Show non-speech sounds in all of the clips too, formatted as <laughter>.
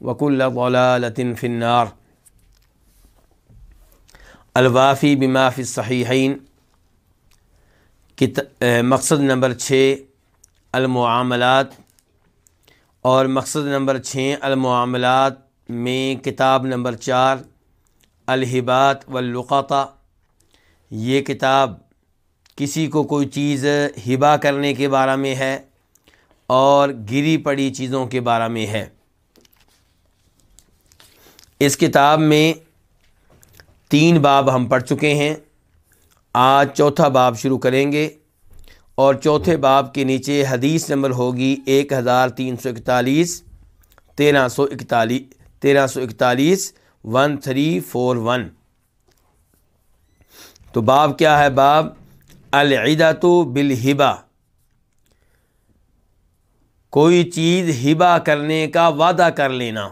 وكل ضلالة في النار. الوافی بمافی صحیحین مقصد نمبر چھ، المعاملات. اور مقصد نمبر چھ، المعاملات میں کتاب نمبر چار الحبات واللقطہ. یہ کتاب کسی کو کوئی چیز ہبا کرنے کے بارے میں ہے اور گری پڑی چیزوں کے بارے میں ہے۔ اس کتاب میں تین باب ہم پڑھ چکے ہیں۔ آج چوتھا باب شروع کریں گے اور چوتھے باب کے نیچے حدیث نمبر ہوگی ایک ہزار تین سو اکتالیس، تیرہ سو اکتالیس، تیرہ سو اکتالیس ون تھری فور ون تو باب کیا ہے؟ باب العیدا تو بالحبا کوئی چیز ہبا کرنے کا وعدہ کر لینا۔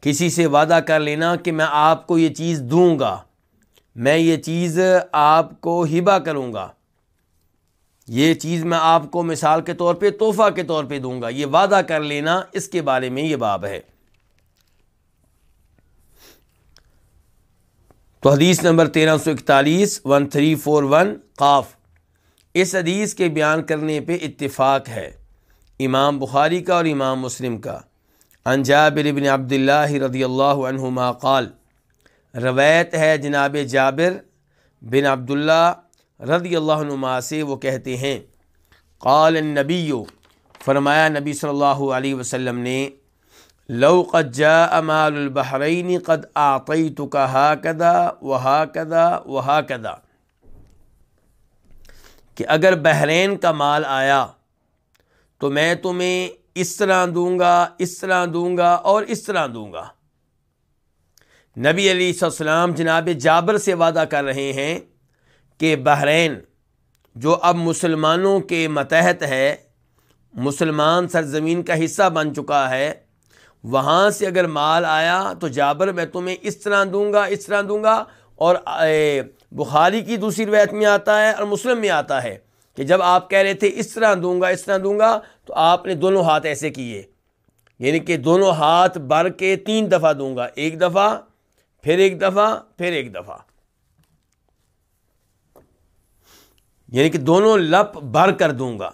کسی سے وعدہ کر لینا کہ میں آپ کو یہ چیز دوں گا۔ میں یہ چیز آپ کو ہبا کروں گا۔ یہ چیز میں آپ کو مثال کے طور پہ، تحفہ کے طور پہ دوں گا۔ یہ وعدہ کر لینا اس کے بارے میں یہ باب ہے۔ تو حدیث نمبر تیرہ سو اکتالیس ون تھری فور ون، قاف۔ اس حدیث کے بیان کرنے پہ اتفاق ہے۔ امام بخاری کا اور امام مسلم کا۔ انجابر بن عبداللہ رضی اللہ عنہما قال، روایت ہے جناب جابر بن عبداللہ رضی اللہ عنما سے وہ کہتے ہیں، قال النبی، فرمایا نبی صلی اللہ علیہ وسلم نے، لو قد جاء مال البحرین قد آطیتک ہاکدا وہاکدا وہاکدا کہ اگر بحرین کا مال آیا تو میں تمہیں اس طرح دوں گا، اس طرح دوں گا اور اس طرح دوں گا۔ نبی علیہ السلام جناب جابر سے وعدہ کر رہے ہیں کہ بحرین، جو اب مسلمانوں کے متحد ہے، مسلمان سرزمین کا حصہ بن چکا ہے، وہاں سے اگر مال آیا تو جابر میں تمہیں اس طرح دوں گا، اس طرح دوں گا اور بخاری کی دوسری روایت میں آتا ہے اور مسلم میں آتا ہے۔ کہ جب آپ کہہ رہے تھے اس طرح دوں گا، اس طرح دوں گا، تو آپ نے دونوں ہاتھ ایسے کیے۔ یعنی کہ دونوں ہاتھ بھر کے تین دفعہ دوں گا، ایک دفعہ، پھر ایک دفعہ، پھر ایک دفعہ۔ یعنی کہ دونوں لپ بھر کر دوں گا۔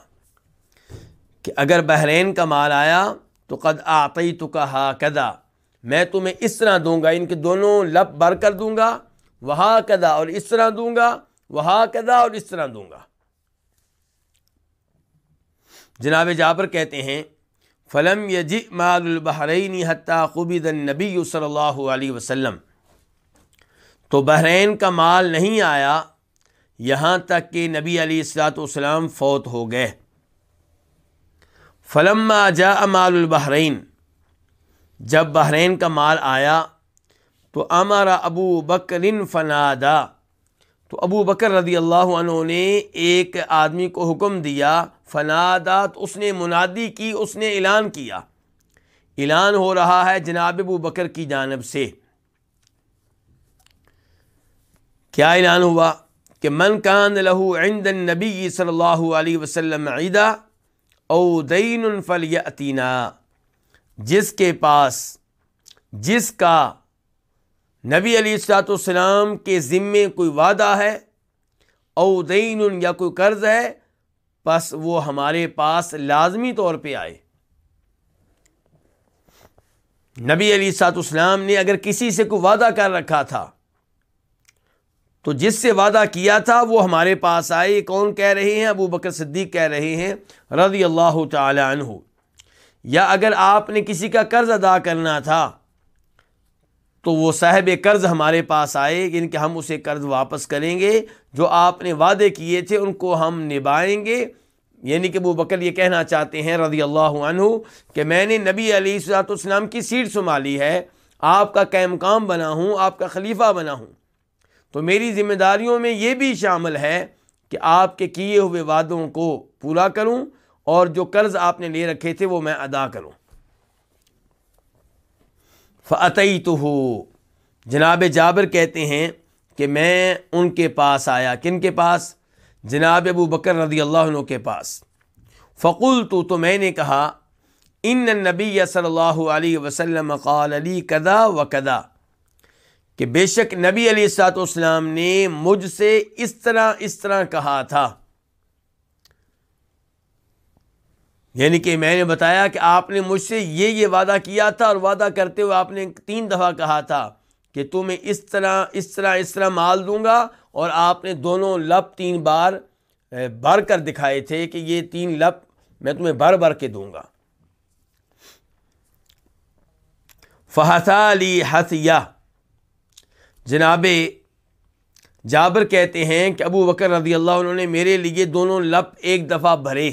کہ اگر بحرین کا مال آیا تو قد آتی تو کہا کدا میں تمہیں اس طرح دوں گا، ان کے دونوں لپ بھر کر دوں گا وہاں کدا اور اس طرح دوں گا وہاں کدا اور اس طرح دوں گا۔ جناب جابر کہتے ہیں، فلم یجی مال البحرین حتیٰ قبید النبی صلی اللہ علیہ وسلم۔ تو بحرین کا مال نہیں آیا، یہاں تک کہ نبی علیہ السلاۃ والسلام فوت ہو گئے۔ فلم جا مال البحرین جب بحرین کا مال آیا، تو ہمارا ابو بکرن فنادا تو ابو بکر رضی اللہ عنہ نے ایک آدمی کو حکم دیا فنادا تو اس نے منادی کی، اس نے اعلان کیا۔ اعلان ہو رہا ہے جناب ابو بکر کی جانب سے۔ کیا اعلان ہوا؟ کہ من کان لہو عند النبی صلی اللہ علیہ وسلم عیدہ او دین فلیاتینا جس کے پاس، جس کا نبی علیہ السلاۃ والسلام کے ذمے کوئی وعدہ ہے؟ او دین یا کوئی قرض ہے؟ بس وہ ہمارے پاس لازمی طور پہ آئے۔ نبی علی سات اسلام نے اگر کسی سے کوئی وعدہ کر رکھا تھا، تو جس سے وعدہ کیا تھا وہ ہمارے پاس آئے۔ کون کہہ رہے ہیں؟ ابو بکر صدیق کہہ رہے ہیں، رضی اللہ تعالی عنہ۔ یا اگر آپ نے کسی کا قرض ادا کرنا تھا تو وہ صاحب قرض ہمارے پاس آئے یعنی کہ ہم اسے قرض واپس کریں گے۔ جو آپ نے وعدے کیے تھے، ان کو ہم نبھائیں گے۔ یعنی کہ وہ بکر یہ کہنا چاہتے ہیں رضی اللہ عنہ کہ میں نے نبی علیہ السلاۃ السلام کی سیٹ سنبھالی ہے۔ آپ کا قیم کام بنا ہوں، آپ کا خلیفہ بنا ہوں۔ تو میری ذمہ داریوں میں یہ بھی شامل ہے کہ آپ کے کیے ہوئے وعدوں کو پورا کروں اور جو قرض آپ نے لے رکھے تھے وہ میں ادا کروں۔ فتعی تو ہو جناب جابر کہتے ہیں کہ میں ان کے پاس آیا۔ کن کے پاس؟ جناب ابو بکر رضی اللہ عنہ کے پاس۔ فقول تو تو میں نے کہا، ان نبی صلی اللہ علیہ وسلم قال علی کدا و کدا کہ بے شک نبی علیہ السلاط والسلام نے مجھ سے اس طرح اس طرح کہا تھا۔ یعنی کہ میں نے بتایا کہ آپ نے مجھ سے یہ یہ وعدہ کیا تھا اور وعدہ کرتے ہوئے آپ نے تین دفعہ کہا تھا کہ تمہیں اس طرح اس طرح اس طرح مال دوں گا اور آپ نے دونوں لپ تین بار بھر کر دکھائے تھے کہ یہ تین لپ میں تمہیں بھر بھر کے دوں گا۔ فہسا علی حسیہ جناب جابر کہتے ہیں کہ ابو بکر رضی اللہ عنہ نے میرے لیے دونوں لپ ایک دفعہ بھرے۔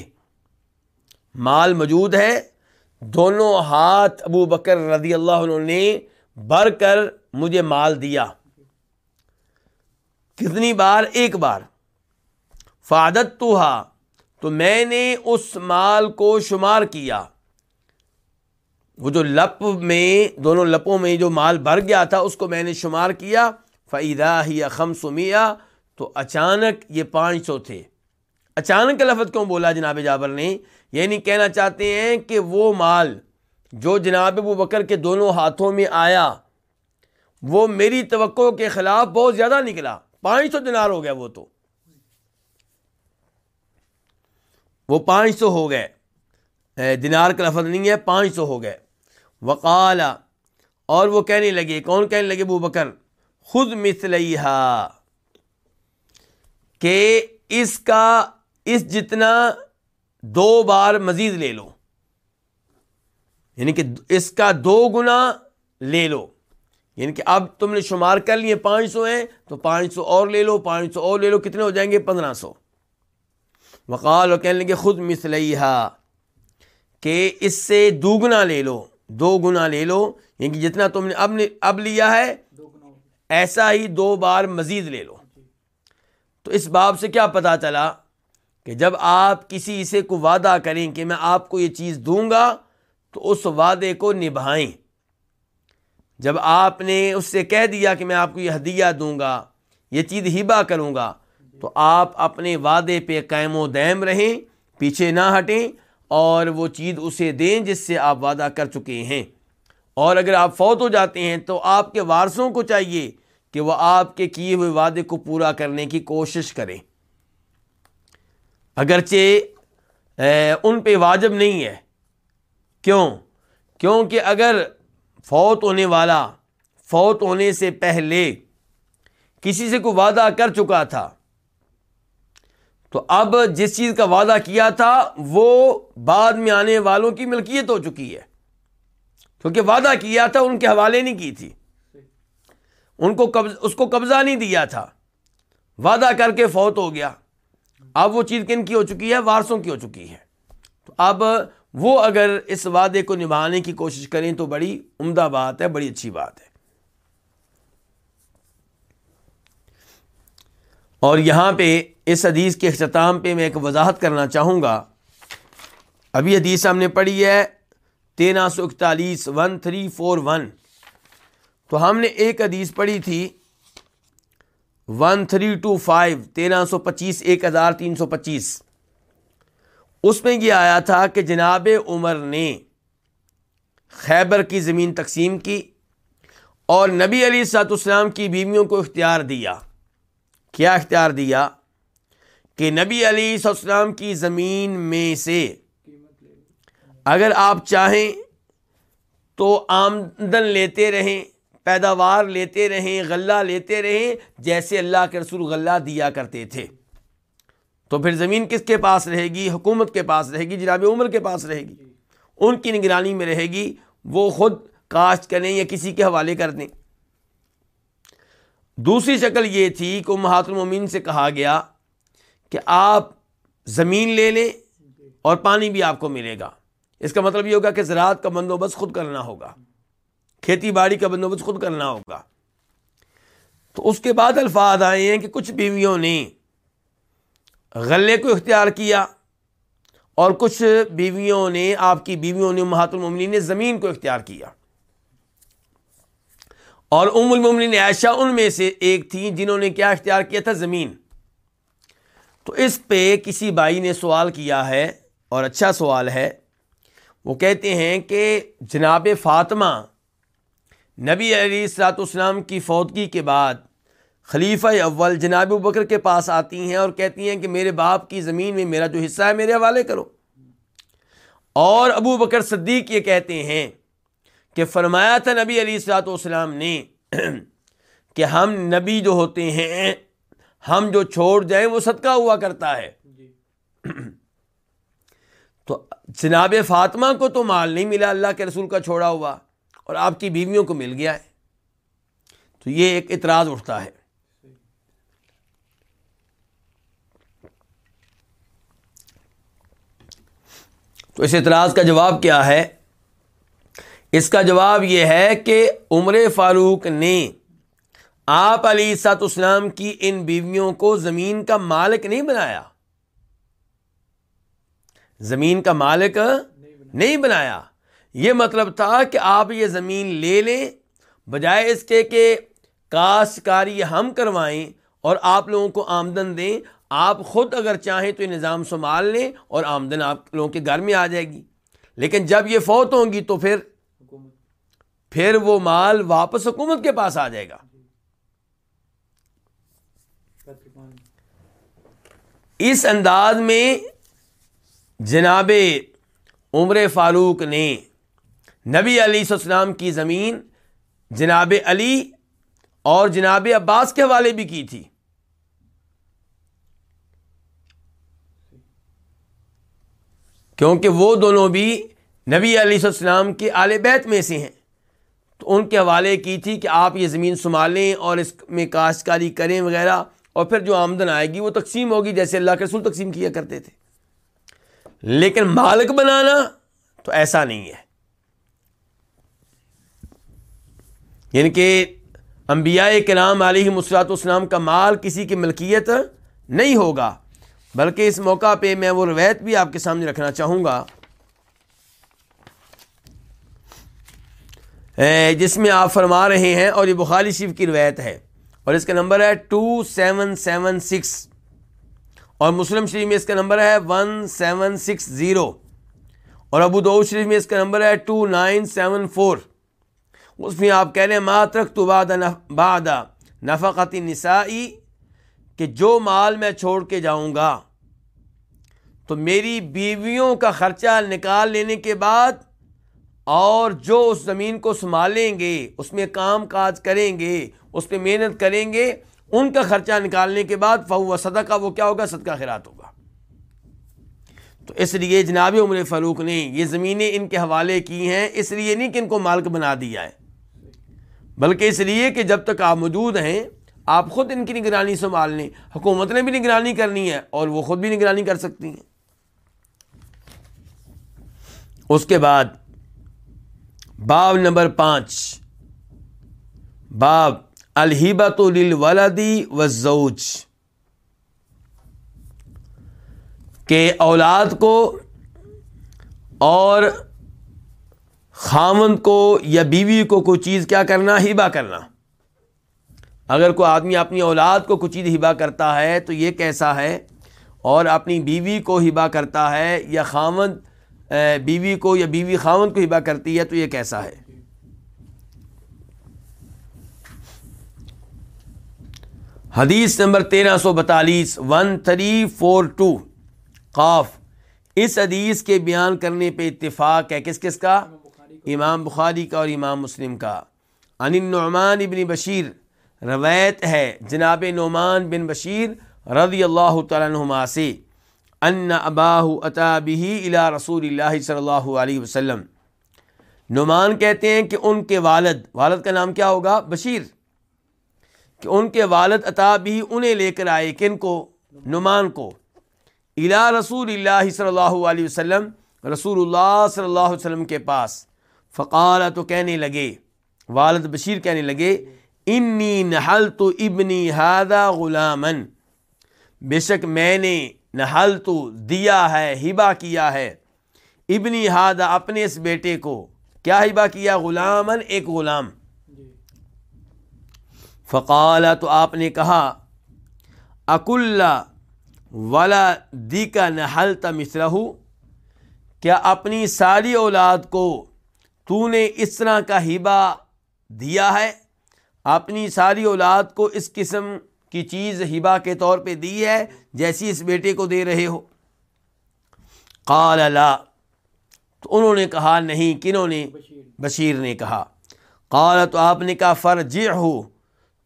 مال موجود ہے۔ دونوں ہاتھ ابو بکر رضی اللہ عنہ نے بھر کر مجھے مال دیا۔ کتنی بار؟ ایک بار۔ فادت تو تو میں نے اس مال کو شمار کیا۔ وہ جو لپ میں، دونوں لپوں میں جو مال بھر گیا تھا، اس کو میں نے شمار کیا۔ فعیدہ ہی خم سمیا تو اچانک یہ پانچ سو تھے۔ اچانک لفظ کیوں بولا جناب جابر نے؟ یہ نہیں کہنا چاہتے ہیں کہ وہ مال جو جناب ابو بکر کے دونوں ہاتھوں میں آیا، وہ میری توقع کے خلاف بہت زیادہ نکلا۔ پانچ سو دنار ہو گیا وہ تو۔ وہ پانچ سو ہو گئے۔ دینار کا لفظ نہیں ہے، پانچ سو ہو گئے۔ وقال، اور وہ کہنے لگے، کون کہنے لگے ابو بکر؟ خود مسلحا کہ اس کا، اس جتنا دو بار مزید لے لو۔ یعنی کہ اس کا دو گنا لے لو۔ یعنی کہ اب تم نے شمار کر لیے پانچ سو ہیں، تو پانچ سو اور لے لو، پانچ سو اور لے لو، کتنے ہو جائیں گے؟ پندرہ سو۔ وقال اور کہنے لگے خود مسلحا کہ اس سے دو گنا لے لو، دو گنا لے لو۔ یعنی کہ جتنا تم نے اب نے اب لیا ہے، ایسا ہی دو بار مزید لے لو۔ تو اس باب سے کیا پتا چلا؟ کہ جب آپ کسی سے کو وعدہ کریں کہ میں آپ کو یہ چیز دوں گا، تو اس وعدے کو نبھائیں۔ جب آپ نے اس سے کہہ دیا کہ میں آپ کو یہ ہدیہ دوں گا، یہ چیز ہبا کروں گا، تو آپ اپنے وعدے پہ قائم و دیم رہیں، پیچھے نہ ہٹیں، اور وہ چیز اسے دیں جس سے آپ وعدہ کر چکے ہیں۔ اور اگر آپ فوت ہو جاتے ہیں، تو آپ کے وارثوں کو چاہیے کہ وہ آپ کے کیے ہوئے وعدے کو پورا کرنے کی کوشش کریں۔ اگرچہ ان پہ واجب نہیں ہے۔ کیوں؟ کیونکہ اگر فوت ہونے والا، فوت ہونے سے پہلے کسی سے کوئی وعدہ کر چکا تھا، تو اب جس چیز کا وعدہ کیا تھا، وہ بعد میں آنے والوں کی ملکیت ہو چکی ہے۔ کیونکہ وعدہ کیا تھا، ان کے حوالے نہیں کی تھی۔ ان کو قبض، اس کو قبضہ نہیں دیا تھا۔ وعدہ کر کے فوت ہو گیا۔ اب وہ چیز کن کی ہو چکی ہے؟ وارسوں کی ہو چکی ہے۔ تو اب وہ اگر اس وعدے کو نبھانے کی کوشش کریں تو بڑی عمدہ بات ہے، بڑی اچھی بات ہے۔ اور یہاں پہ اس حدیث کے اختتام پہ میں ایک وضاحت کرنا چاہوں گا۔ ابھی حدیث ہم نے پڑھی ہے، تیرہ سو اکتالیس ون تھری فور ون تو ہم نے ایک حدیث پڑھی تھی۔ ون تھری ٹو فائیو تیرہ سو پچیس، ایک ہزار تین سو پچیس۔ اس میں یہ آیا تھا کہ جناب عمر نے خیبر کی زمین تقسیم کی اور نبی علی سات اسلام کی بیویوں کو اختیار دیا۔ کیا اختیار دیا؟ کہ نبی علی السلام کی زمین میں سے اگر آپ چاہیں تو آمدن لیتے رہیں پیداوار لیتے رہیں، غلہ لیتے رہیں، جیسے اللہ کے رسول غلہ دیا کرتے تھے۔ تو پھر زمین کس کے پاس رہے گی؟ حکومت کے پاس رہے گی، جناب عمر کے پاس رہے گی۔ ان کی نگرانی میں رہے گی، وہ خود کاشت کریں یا کسی کے حوالے کر دیں۔ دوسری شکل یہ تھی کہ محات المومن سے کہا گیا کہ آپ زمین لے لیں اور پانی بھی آپ کو ملے گا۔ اس کا مطلب یہ ہوگا کہ زراعت کا بندوبست خود کرنا ہوگا۔ کھیتی باڑی کا بندوبست خود کرنا ہوگا۔ تو اس کے بعد الفاظ آئے ہیں کہ کچھ بیویوں نے غلے کو اختیار کیا اور کچھ بیویوں نے، آپ کی بیویوں نے محات المومنین نے زمین کو اختیار کیا۔ اور ام المومنین عائشہ ان میں سے ایک تھی جنہوں نے کیا اختیار کیا تھا؟ زمین۔ تو اس پہ کسی بھائی نے سوال کیا ہے اور اچھا سوال ہے۔ وہ کہتے ہیں کہ جناب فاطمہ نبی علی السلاط اسلام کی فوتگی کے بعد خلیفہ اول جناب بکر کے پاس آتی ہیں اور کہتی ہیں کہ میرے باپ کی زمین میں میرا جو حصہ ہے میرے حوالے کرو۔ اور ابو بکر صدیق یہ کہتے ہیں کہ فرمایا تھا نبی علی السلاط والسلام نے <clears throat> کہ ہم نبی جو ہوتے ہیں ہم جو چھوڑ جائیں وہ صدقہ ہوا کرتا ہے۔ جی۔ <clears throat> تو جناب فاطمہ کو تو مال نہیں ملا اللہ کے رسول کا چھوڑا ہوا۔ اور آپ کی بیویوں کو مل گیا ہے۔ تو یہ ایک اعتراض اٹھتا ہے۔ تو اس اعتراض کا جواب کیا ہے؟ اس کا جواب یہ ہے کہ عمر فاروق نے آپ علی سات اسلام کی ان بیویوں کو زمین کا مالک نہیں بنایا۔ زمین کا مالک نہیں بنایا۔ یہ مطلب تھا کہ آپ یہ زمین لے لیں، بجائے اس کے کہ کاشتکاری ہم کروائیں اور آپ لوگوں کو آمدن دیں۔ آپ خود اگر چاہیں تو یہ نظام سنبھال لیں اور آمدن آپ لوگوں کے گھر میں آ جائے گی۔ لیکن جب یہ فوت ہوں گی تو پھر پھر وہ مال واپس حکومت کے پاس آ جائے گا۔ اس انداز میں جناب عمر فاروق نے نبی علی السلام کی زمین جناب علی اور جناب عباس کے حوالے بھی کی تھی۔ کیونکہ وہ دونوں بھی نبی علیہ السلام کے آل بیت میں سے ہیں۔ تو ان کے حوالے کی تھی کہ آپ یہ زمین سنبھالیں اور اس میں کاشتکاری کریں وغیرہ، اور پھر جو آمدن آئے گی وہ تقسیم ہوگی جیسے اللہ کے رسول تقسیم کیا کرتے تھے۔ لیکن مالک بنانا تو ایسا نہیں ہے۔ یعنی کہ انبیاء کے نام علیہ مسلاط اسلام کا مال کسی کی ملکیت نہیں ہوگا، بلکہ اس موقع پہ میں وہ روایت بھی آپ کے سامنے رکھنا چاہوں گا۔ جس میں آپ فرما رہے ہیں اور یہ بخاری شریف کی روایت ہے، اور اس کا نمبر ہے ٹو سیون سیون سکس اور مسلم شریف میں اس کا نمبر ہے ون سیون سکس زیرو اور ابو دو شریف میں اس کا نمبر ہے ٹو نائن سیون فور اس میں آپ کہہ رہے ہیں ماترک تو باد نفقتی نسائی کہ جو مال میں چھوڑ کے جاؤں گا۔ تو میری بیویوں کا خرچہ نکال لینے کے بعد اور جو اس زمین کو سنبھالیں گے، اس میں کام کاج کریں گے، اس پہ محنت کریں گے، ان کا خرچہ نکالنے کے بعد فہو صدقہ کا وہ کیا ہوگا؟ صدقہ خیرات ہوگا۔ تو اس لیے جناب عمر فاروق نے یہ زمینیں ان کے حوالے کی ہیں، اس لیے نہیں کہ ان کو مالک بنا دیا ہے۔ بلکہ اس لیے کہ جب تک آپ موجود ہیں، آپ خود ان کی نگرانی سنبھال لیں۔ حکومت نے بھی نگرانی کرنی ہے اور وہ خود بھی نگرانی کر سکتی ہیں۔ اس کے بعد، باب نمبر پانچ۔ باب الحبت للولدی وزوج کہ اولاد کو اور خامن کو یا بیوی کو کوئی چیز کیا کرنا؟ ہبا کرنا۔ اگر کوئی آدمی اپنی اولاد کو کوئی چیز ہبا کرتا ہے تو یہ کیسا ہے؟ اور اپنی بیوی کو ہبا کرتا ہے یا خامن بیوی کو یا بیوی خامن کو ہبا کرتی ہے تو یہ کیسا ہے؟ حدیث نمبر تیرہ سو بتالیس، ون تھری فور ٹو۔ قاف۔ اس حدیث کے بیان کرنے پہ اتفاق ہے۔ کس کس کا؟ امام بخاری کا اور امام مسلم کا۔ ان نعمان ابن بشیر، روایت ہے جناب نعمان بن بشیر رضی اللہ تعالیٰ عنہما سے۔ ان اباہ عطا بھی الا رسول اللہ صلی اللہ علیہ وسلم۔ نعمان کہتے ہیں کہ ان کے والد والد کا نام کیا ہوگا؟ بشیر۔ کہ ان کے والد عطا بھی انہیں لے کر آئے کن کو؟ نعمان کو۔ الا رسول اللہ صلی اللہ علیہ وسلم، رسول اللہ صلی اللہ علیہ وسلم کے پاس۔ فقال تو کہنے لگے والد بشیر کہنے لگے انی نحل تو ابنی ہادہ غلامن بے شک میں نے نحل تو دیا ہے ہبا کیا ہے۔ ابنی ہادہ اپنے اس بیٹے کو کیا ہبا کیا؟ غلامن ایک غلام۔ فقال تو آپ نے کہا اکل ولا دی کا نحل تمسرہ کیا اپنی ساری اولاد کو تو نے اس طرح کا ہبا دیا ہے۔ اپنی ساری اولاد کو اس قسم کی چیز ہبا کے طور پہ دی ہے جیسی اس بیٹے کو دے رہے ہو۔ قال لا۔ تو انہوں نے کہا نہیں، کنہوں نے؟ بشیر نے کہا۔ قال، تو آپ نے کہا فرج ہو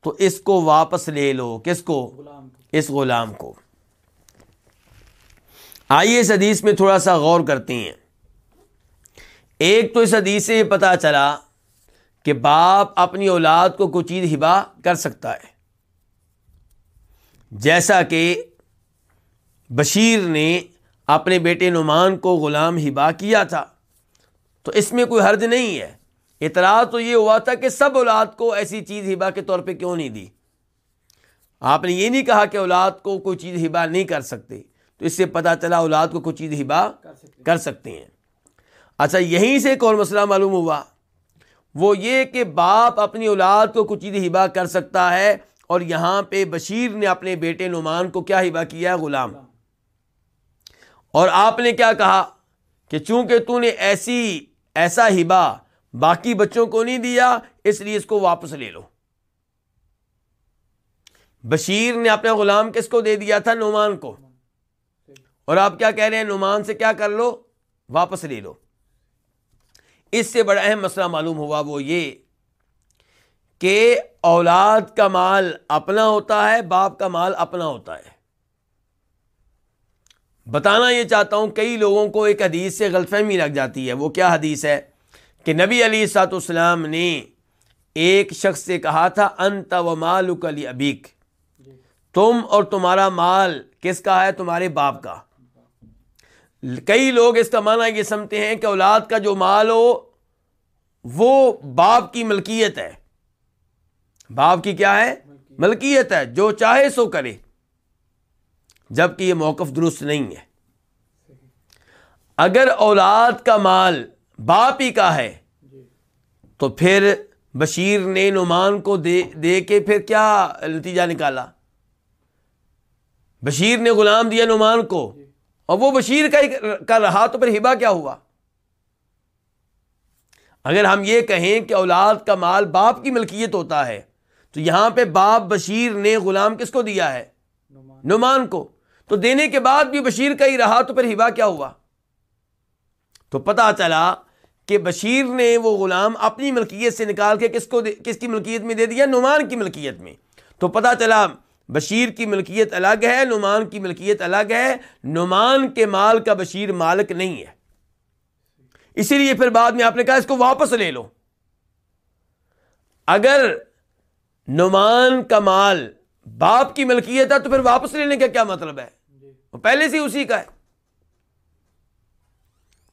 تو اس کو واپس لے لو۔ کس کو؟ اس غلام کو۔ آئیے اس حدیث میں تھوڑا سا غور کرتے ہیں۔ ایک تو اس حدیث سے یہ پتا چلا کہ باپ اپنی اولاد کو کوئی چیز ہبا کر سکتا ہے۔ جیسا کہ بشیر نے اپنے بیٹے نعمان کو غلام ہبا کیا تھا، تو اس میں کوئی حرج نہیں ہے۔ اعتراض تو یہ ہوا تھا کہ سب اولاد کو ایسی چیز ہبا کے طور پہ کیوں نہیں دی۔ آپ نے یہ نہیں کہا کہ اولاد کو کوئی چیز ہبا نہیں کر سکتے، تو اس سے پتا چلا اولاد کو کوئی چیز ہبا کر سکتے ہیں۔ اچھا یہیں سے ایک اور مسئلہ معلوم ہوا۔ وہ یہ کہ باپ اپنی اولاد کو کچھ چیز ہبا کر سکتا ہے اور یہاں پہ بشیر نے اپنے بیٹے نعمان کو کیا ہبا کیا؟ ہے غلام۔ اور آپ نے کیا کہا کہ چونکہ تو نے ایسی، ایسا ہبا باقی بچوں کو نہیں دیا، اس لیے اس کو واپس لے لو۔ بشیر نے اپنا غلام کس کو دے دیا تھا؟ نعمان کو۔ اور آپ کیا کہہ رہے ہیں؟ نعمان سے کیا کر لو؟ واپس لے لو۔ اس سے بڑا اہم مسئلہ معلوم ہوا وہ یہ کہ اولاد کا مال اپنا ہوتا ہے، باپ کا مال اپنا ہوتا ہے۔ بتانا یہ چاہتا ہوں، کئی لوگوں کو ایک حدیث سے غلط فہمی لگ جاتی ہے۔ وہ کیا حدیث ہے؟ کہ نبی علی سات اسلام نے ایک شخص سے کہا تھا، انت و مال علی ابیک۔ تم اور تمہارا مال کس کا ہے؟ تمہارے باپ کا۔ کئی لوگ اس کا معنی یہ سمجھتے ہیں کہ اولاد کا جو مال ہو، وہ باپ کی ملکیت ہے۔ باپ کی کیا ہے؟ ملکیت ہے، جو چاہے سو کرے جبکہ یہ موقف درست نہیں ہے۔ اگر اولاد کا مال باپ ہی کا ہے، تو پھر بشیر نے نعمان کو دے دے کے پھر کیا نتیجہ نکالا؟ بشیر نے غلام دیا نعمان کو۔ اور وہ بشیر کا کا رہا تو پھر ہبا کیا ہوا؟ اگر ہم یہ کہیں کہ اولاد کا مال باپ کی ملکیت ہوتا ہے، تو یہاں پہ باپ بشیر نے غلام کس کو دیا ہے؟ نعمان کو۔ تو دینے کے بعد بھی بشیر کا ہی رہا تو پھر ہبا کیا ہوا؟ تو پتا چلا کہ بشیر نے وہ غلام اپنی ملکیت سے نکال کے کس کو کس کی ملکیت میں دے دیا؟ نعمان کی ملکیت میں۔ تو پتا چلا بشیر کی ملکیت الگ ہے، نعمان کی ملکیت الگ ہے۔ نعمان کے مال کا بشیر مالک نہیں ہے۔ اسی لیے پھر بعد میں آپ نے کہا اس کو واپس لے لو۔ اگر نعمان کا مال باپ کی ملکیت ہے تو پھر واپس لینے کا کیا مطلب ہے؟ وہ پہلے سے اسی کا ہے۔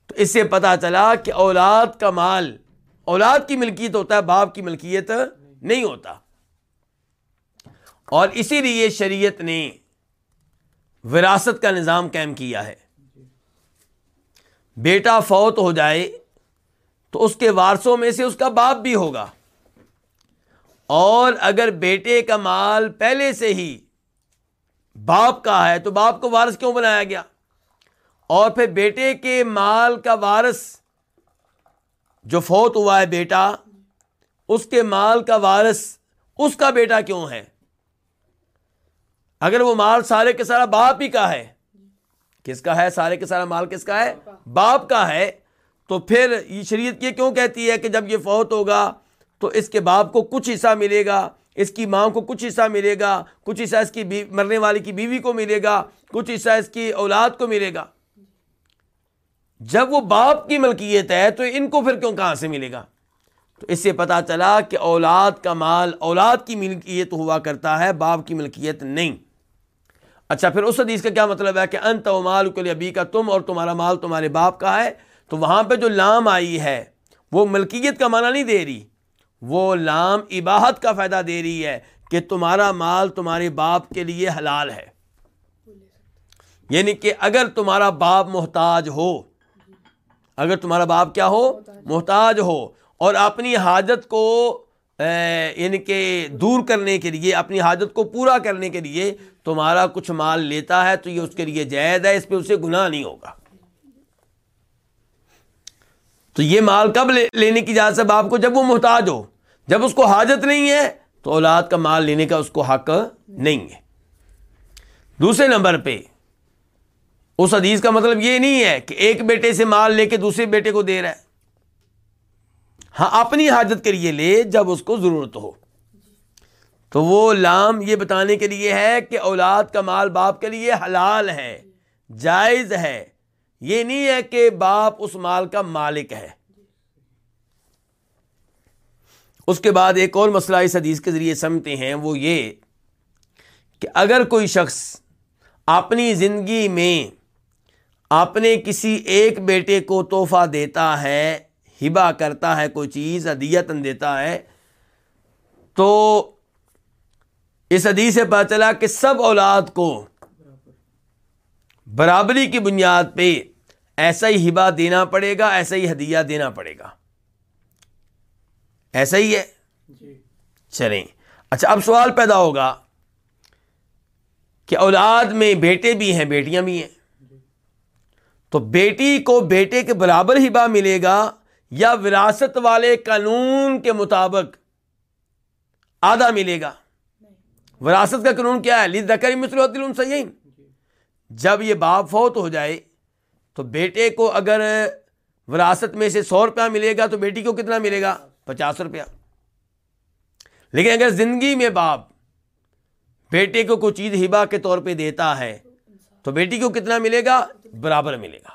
تو اس سے پتا چلا کہ اولاد کا مال، اولاد کی ملکیت ہوتا ہے، باپ کی ملکیت نہیں ہوتا۔ اور اسی لیے شریعت نے وراثت کا نظام قائم کیا ہے۔ بیٹا فوت ہو جائے تو اس کے وارثوں میں سے اس کا باپ بھی ہوگا۔ اور اگر بیٹے کا مال پہلے سے ہی باپ کا ہے تو باپ کو وارث کیوں بنایا گیا؟ اور پھر بیٹے کے مال کا وارث جو فوت ہوا ہے بیٹا، اس کے مال کا وارث اس کا بیٹا کیوں ہے؟ اگر وہ مال سارے کے سارا باپ ہی کا ہے، کس کا ہے؟ سارے کے سارا مال کس کا ہے؟ باپ کا ہے۔ تو پھر یہ شریعت یہ کیوں کہتی ہے کہ جب یہ فوت ہوگا تو اس کے باپ کو کچھ حصہ ملے گا، اس کی ماں کو کچھ حصہ ملے گا، کچھ حصہ اس کی مرنے والی کی بیوی کو ملے گا، کچھ حصہ اس کی اولاد کو ملے گا۔ جب وہ باپ کی ملکیت ہے تو ان کو پھر کیوں کہاں سے ملے گا؟ تو اس سے پتا چلا کہ اولاد کا مال اولاد کی ملکیت ہوا کرتا ہے، باپ کی ملکیت نہیں۔ اچھا پھر اس حدیث کا کیا مطلب ہے کہ انت و مال کل ابھی کا تم اور تمہارا مال تمہارے باپ کا ہے، تو وہاں پہ جو لام آئی ہے، وہ ملکیت کا معنی نہیں دے رہی، وہ لام اباہت کا فائدہ دے رہی ہے کہ تمہارا مال تمہارے باپ کے لیے حلال ہے۔ یعنی کہ اگر تمہارا باپ محتاج ہو، اگر تمہارا باپ کیا ہو، محتاج ہو، اور اپنی حاجت کو یعنی کہ دور کرنے کے لیے، اپنی حاجت کو پورا کرنے کے لیے تمہارا کچھ مال لیتا ہے تو یہ اس کے لیے جائز ہے، اس پہ اسے گناہ نہیں ہوگا۔ تو یہ مال کب لینے کی اجازت ہے؟ باپ کو جب وہ محتاج ہو۔ جب اس کو حاجت نہیں ہے تو اولاد کا مال لینے کا اس کو حق نہیں ہے۔ دوسرے نمبر پہ، اس حدیث کا مطلب یہ نہیں ہے کہ ایک بیٹے سے مال لے کے دوسرے بیٹے کو دے رہا ہے۔ ہاں اپنی حاجت کے لیے لے جب اس کو ضرورت ہو۔ تو وہ لام یہ بتانے کے لیے ہے کہ اولاد کا مال باپ کے لیے حلال ہے، جائز ہے۔ یہ نہیں ہے کہ باپ اس مال کا مالک ہے۔ اس کے بعد ایک اور مسئلہ اس حدیث کے ذریعے سمجھتے ہیں، وہ یہ کہ اگر کوئی شخص اپنی زندگی میں اپنے کسی ایک بیٹے کو تحفہ دیتا ہے ہبا کرتا ہے، کوئی چیز ادیتن دیتا ہے، تو اس حدیث سے پتا چلا کہ سب اولاد کو برابری کی بنیاد پہ ایسا ہی ہبا دینا پڑے گا ایسا ہی ہدیہ دینا پڑے گا۔ ایسا ہی ہے؟ جی۔ چلیں۔ اچھا اب سوال پیدا ہوگا کہ اولاد میں بیٹے بھی ہیں بیٹیاں بھی ہیں۔ تو بیٹی کو بیٹے کے برابر ہی با ملے گا یا وراثت والے قانون کے مطابق آدھا ملے گا؟ وراثت کا قانون کیا ہے؟ لکری مصر صحیح جب یہ باپ فوت ہو جائے، تو بیٹے کو اگر وراثت میں سے سو روپیہ ملے گا، تو بیٹی کو کتنا ملے گا؟ پچاس روپیہ۔ لیکن اگر زندگی میں باپ بیٹے کو کوئی چیز ہبا کے طور پہ دیتا ہے، تو بیٹی کو کتنا ملے گا؟ برابر ملے گا۔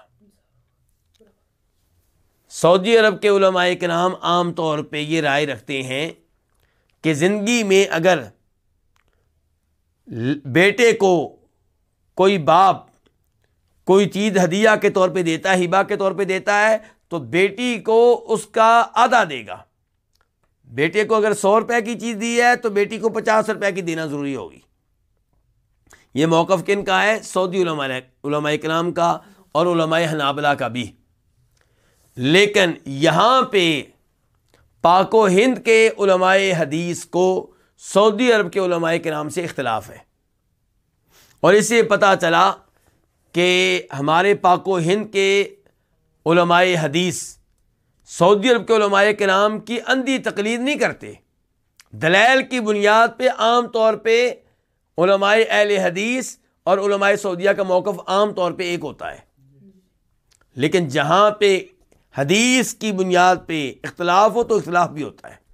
سعودی عرب کے علماء کے نام عام طور پہ یہ رائے رکھتے ہیں کہ زندگی میں اگر بیٹے کو کوئی باپ کوئی چیز ہدیہ کے طور پہ دیتا ہے ہبا کے طور پہ دیتا ہے، تو بیٹی کو اس کا آدھا دے گا۔ بیٹے کو اگر سو روپے کی چیز دی ہے، تو بیٹی کو پچاس روپے کی دینا ضروری ہوگی۔ یہ موقف کن کا ہے؟ سعودی علماء علماء اکرام کا اور علماء حنابلہ کا بھی۔ لیکن یہاں پہ پاک و ہند کے علماء حدیث کو سعودی عرب کے علماء کے نام سے اختلاف ہے۔ اور اسے پتہ چلا کہ ہمارے پاک و ہند کے علماء حدیث سعودی عرب کے علماء کے نام کی اندھی تقلید نہیں کرتے۔ دلیل کی بنیاد پہ عام طور پہ علماء اہل حدیث اور علماء سعودیہ کا موقف عام طور پہ ایک ہوتا ہے۔ لیکن جہاں پہ حدیث کی بنیاد پہ اختلاف ہو تو اختلاف بھی ہوتا ہے۔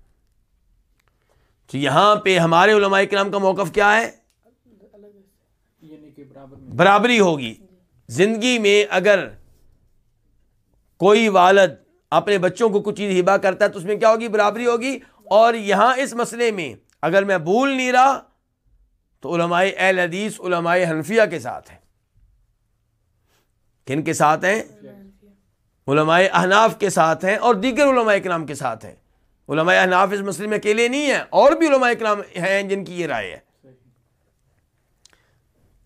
تو یہاں پہ ہمارے علماء کرام کا موقف کیا ہے؟ برابری ہوگی۔ زندگی میں اگر کوئی والد اپنے بچوں کو کچھ چیز ہبا کرتا ہے تو اس میں کیا ہوگی؟ برابری ہوگی۔ اور یہاں اس مسئلے میں اگر میں بھول نہیں رہا تو علماء اہل حدیث، علماء حنفیہ کے ساتھ ہیں۔ کن کے ساتھ ہیں؟ علماء احناف کے ساتھ ہیں اور دیگر علماء اکرام کے ساتھ ہیں۔ علماء احناف اس مسئلے میں اکیلے نہیں ہیں، اور بھی علماء اکرام ہیں جن کی یہ رائے ہے۔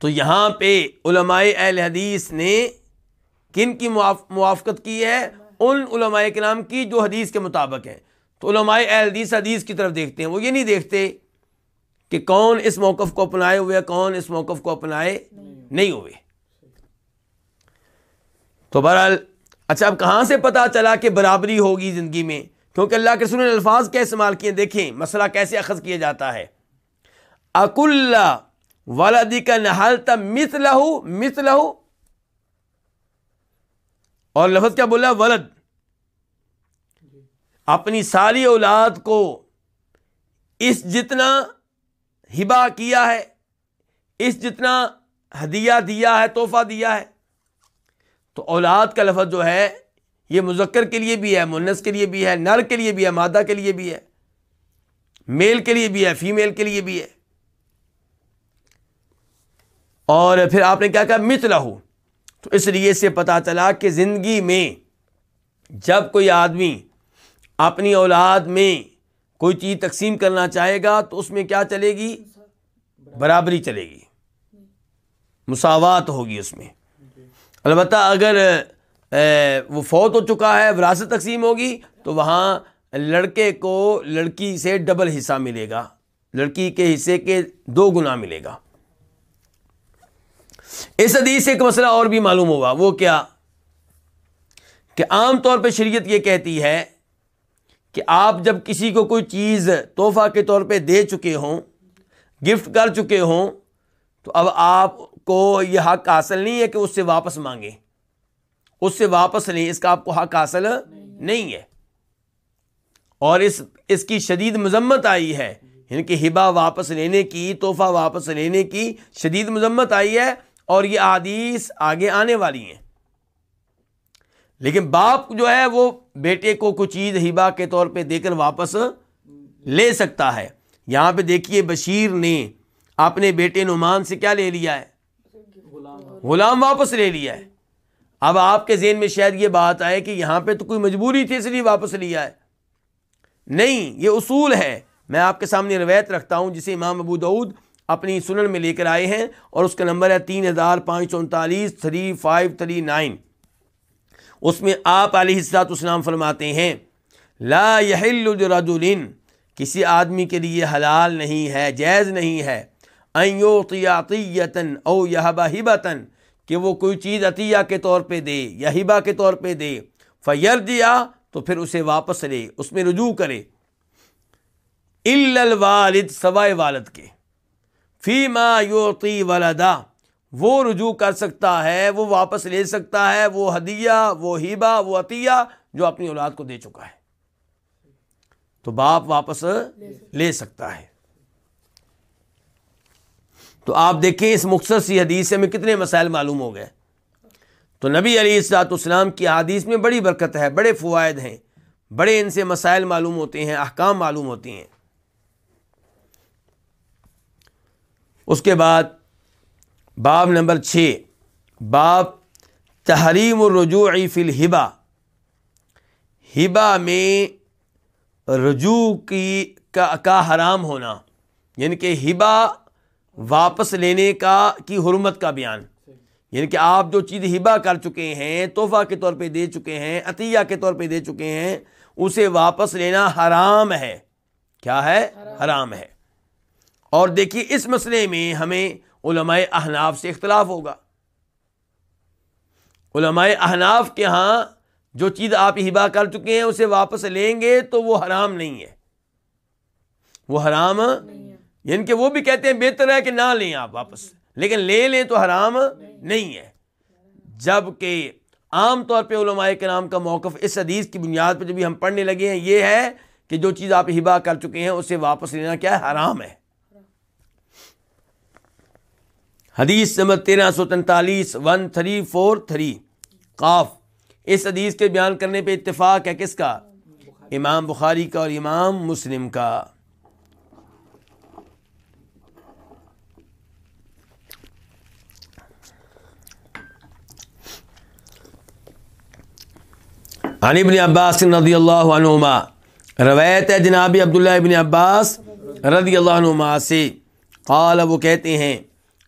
تو یہاں پہ علماء اہل حدیث نے کن کی موافقت کی ہے؟ ان علماء نام کی جو حدیث کے مطابق ہیں۔ تو علماء اہل حدیث حدیث کی طرف دیکھتے ہیں، وہ یہ نہیں دیکھتے کہ کون اس موقف کو اپنائے ہوئے کون اس موقف کو اپنائے نہیں ہوئے۔ تو بہرحال اچھا اب کہاں سے پتا چلا کہ برابری ہوگی زندگی میں؟ کیونکہ اللہ کے سن الفاظ کیا استعمال کیے، دیکھیں مسئلہ کیسے اخذ کیا جاتا ہے۔ اک اللہ والدی کا نہالتا مت لہو مت لہو اور لفظ کیا بولا؟ ولد۔ اپنی ساری اولاد کو اس جتنا ہبا کیا ہے، اس جتنا ہدیہ دیا ہے، تحفہ دیا ہے، تو اولاد کا لفظ جو ہے یہ مذکر کے لیے بھی ہے منس کے لیے بھی ہے، نر کے لیے بھی ہے، مادہ کے لیے بھی ہے، میل کے لیے بھی ہے، فیمیل کے لیے بھی ہے۔ اور پھر آپ نے کیا کہا؟ مت رہو تو اس لیے سے پتا چلا کہ زندگی میں جب کوئی آدمی اپنی اولاد میں کوئی چیز تقسیم کرنا چاہے گا، تو اس میں کیا چلے گی؟ برابری چلے گی۔ مساوات ہوگی اس میں۔ البتہ اگر وہ فوت ہو چکا ہے، وراثت تقسیم ہوگی، تو وہاں لڑکے کو لڑکی سے ڈبل حصہ ملے گا۔ لڑکی کے حصے کے دو گنا ملے گا۔ اس حدیث سے ایک مسئلہ اور بھی معلوم ہوگا وہ کیا؟ کہ عام طور پہ شریعت یہ کہتی ہے کہ آپ جب کسی کو کوئی چیز تحفہ کے طور پہ دے چکے ہوں، گفٹ کر چکے ہوں، تو اب آپ کو یہ حق حاصل نہیں ہے کہ اس سے واپس مانگے۔ اس سے واپس نہیں، اس کا آپ کو حق حاصل نہیں ہے۔ اور اس اس کی شدید مذمت آئی ہے۔ یعنی کہ ہبا واپس لینے کی، تحفہ واپس لینے کی شدید مذمت آئی ہے اور یہ حادیث آگے آنے والی ہیں۔ لیکن باپ جو ہے وہ بیٹے کو کچھ چیز ہبا کے طور پہ دے کر واپس لے سکتا ہے۔ یہاں پہ دیکھیے بشیر نے اپنے بیٹے نعمان سے کیا لے لیا ہے؟ غلام واپس لے لیا ہے۔ اب آپ کے ذہن میں شاید یہ بات آئے کہ یہاں پہ تو کوئی مجبوری تھی اس لیے واپس لیا ہے نہیں، یہ اصول ہے۔ میں آپ کے سامنے روایت رکھتا ہوں، جسے امام ابو دعود اپنی سنن میں لے کر آئے ہیں اور اس کا نمبر ہے تین ہزار پانچ سو انتالیس، تھری فائیو تھری نائن۔ اس میں آپ علیہ السلاط اسلام فرماتے ہیں، لا یحل رجل کسی آدمی کے لیے حلال نہیں ہے، جائز نہیں ہے او یہبا ہبتن کہ وہ کوئی چیز عطیہ کے طور پہ دے یا ہبا کے طور پہ دے فیر دیا تو پھر اسے واپس لے، اس میں رجوع کرے۔ الوالد، سوائے والد کے۔ فیما یوتی ولدا وہ رجوع کر سکتا ہے، وہ واپس لے سکتا ہے، وہ ہدیہ، وہ ہیبا وہ عطیہ جو اپنی اولاد کو دے چکا ہے۔ تو باپ واپس لے سکتا ہے۔ تو آپ دیکھیں اس مختصر سی حدیث سے ہمیں کتنے مسائل معلوم ہو گئے تو نبی علی السلاط اسلام کی حدیث میں بڑی برکت ہے، بڑے فوائد ہیں، بڑے ان سے مسائل معلوم ہوتے ہیں، احکام معلوم ہوتے ہیں۔ اس کے بعد باب نمبر چھ، باب تحریم الرجوع فی الحبا ہبا میں رجوع کی، کا کا حرام ہونا یعنی کہ ہبا واپس لینے کا کی حرمت کا بیان۔ یعنی کہ آپ جو چیز ہبا کر چکے ہیں، تحفہ کے طور پہ دے چکے ہیں، عطیہ کے طور پہ دے چکے ہیں، اسے واپس لینا حرام ہے۔ کیا ہے؟ حرام ہے۔ اور دیکھیے، اس مسئلے میں ہمیں علماء احناف سے اختلاف ہوگا۔ علماء احناف کے ہاں جو چیز آپ ہبا کر چکے ہیں، اسے واپس لیں گے تو وہ حرام نہیں ہے۔ وہ حرام یعنی کہ وہ بھی کہتے ہیں بہتر ہے کہ نہ لیں آپ واپس۔ لیکن لے لیں تو حرام نہیں ہے۔ جبکہ عام طور پہ علماء کے نام کا موقف اس حدیث کی بنیاد پہ جب ہم پڑھنے لگے ہیں، یہ ہے کہ جو چیز آپ ہبا کر چکے ہیں، اسے واپس لینا کیا ہے؟ حرام ہے۔ حدیث نمبر تیرہ سو تینتالیس، ون تھری فور تھری۔ قاف۔ اس حدیث کے بیان کرنے پہ اتفاق ہے کس کا؟ امام بخاری کا اور امام مسلم کا۔ عن ابن عباس رضی اللہ عنہما، روایت ہے جناب عبداللہ ابن عباس رضی اللہ عنہما سے۔ قال، وہ کہتے ہیں،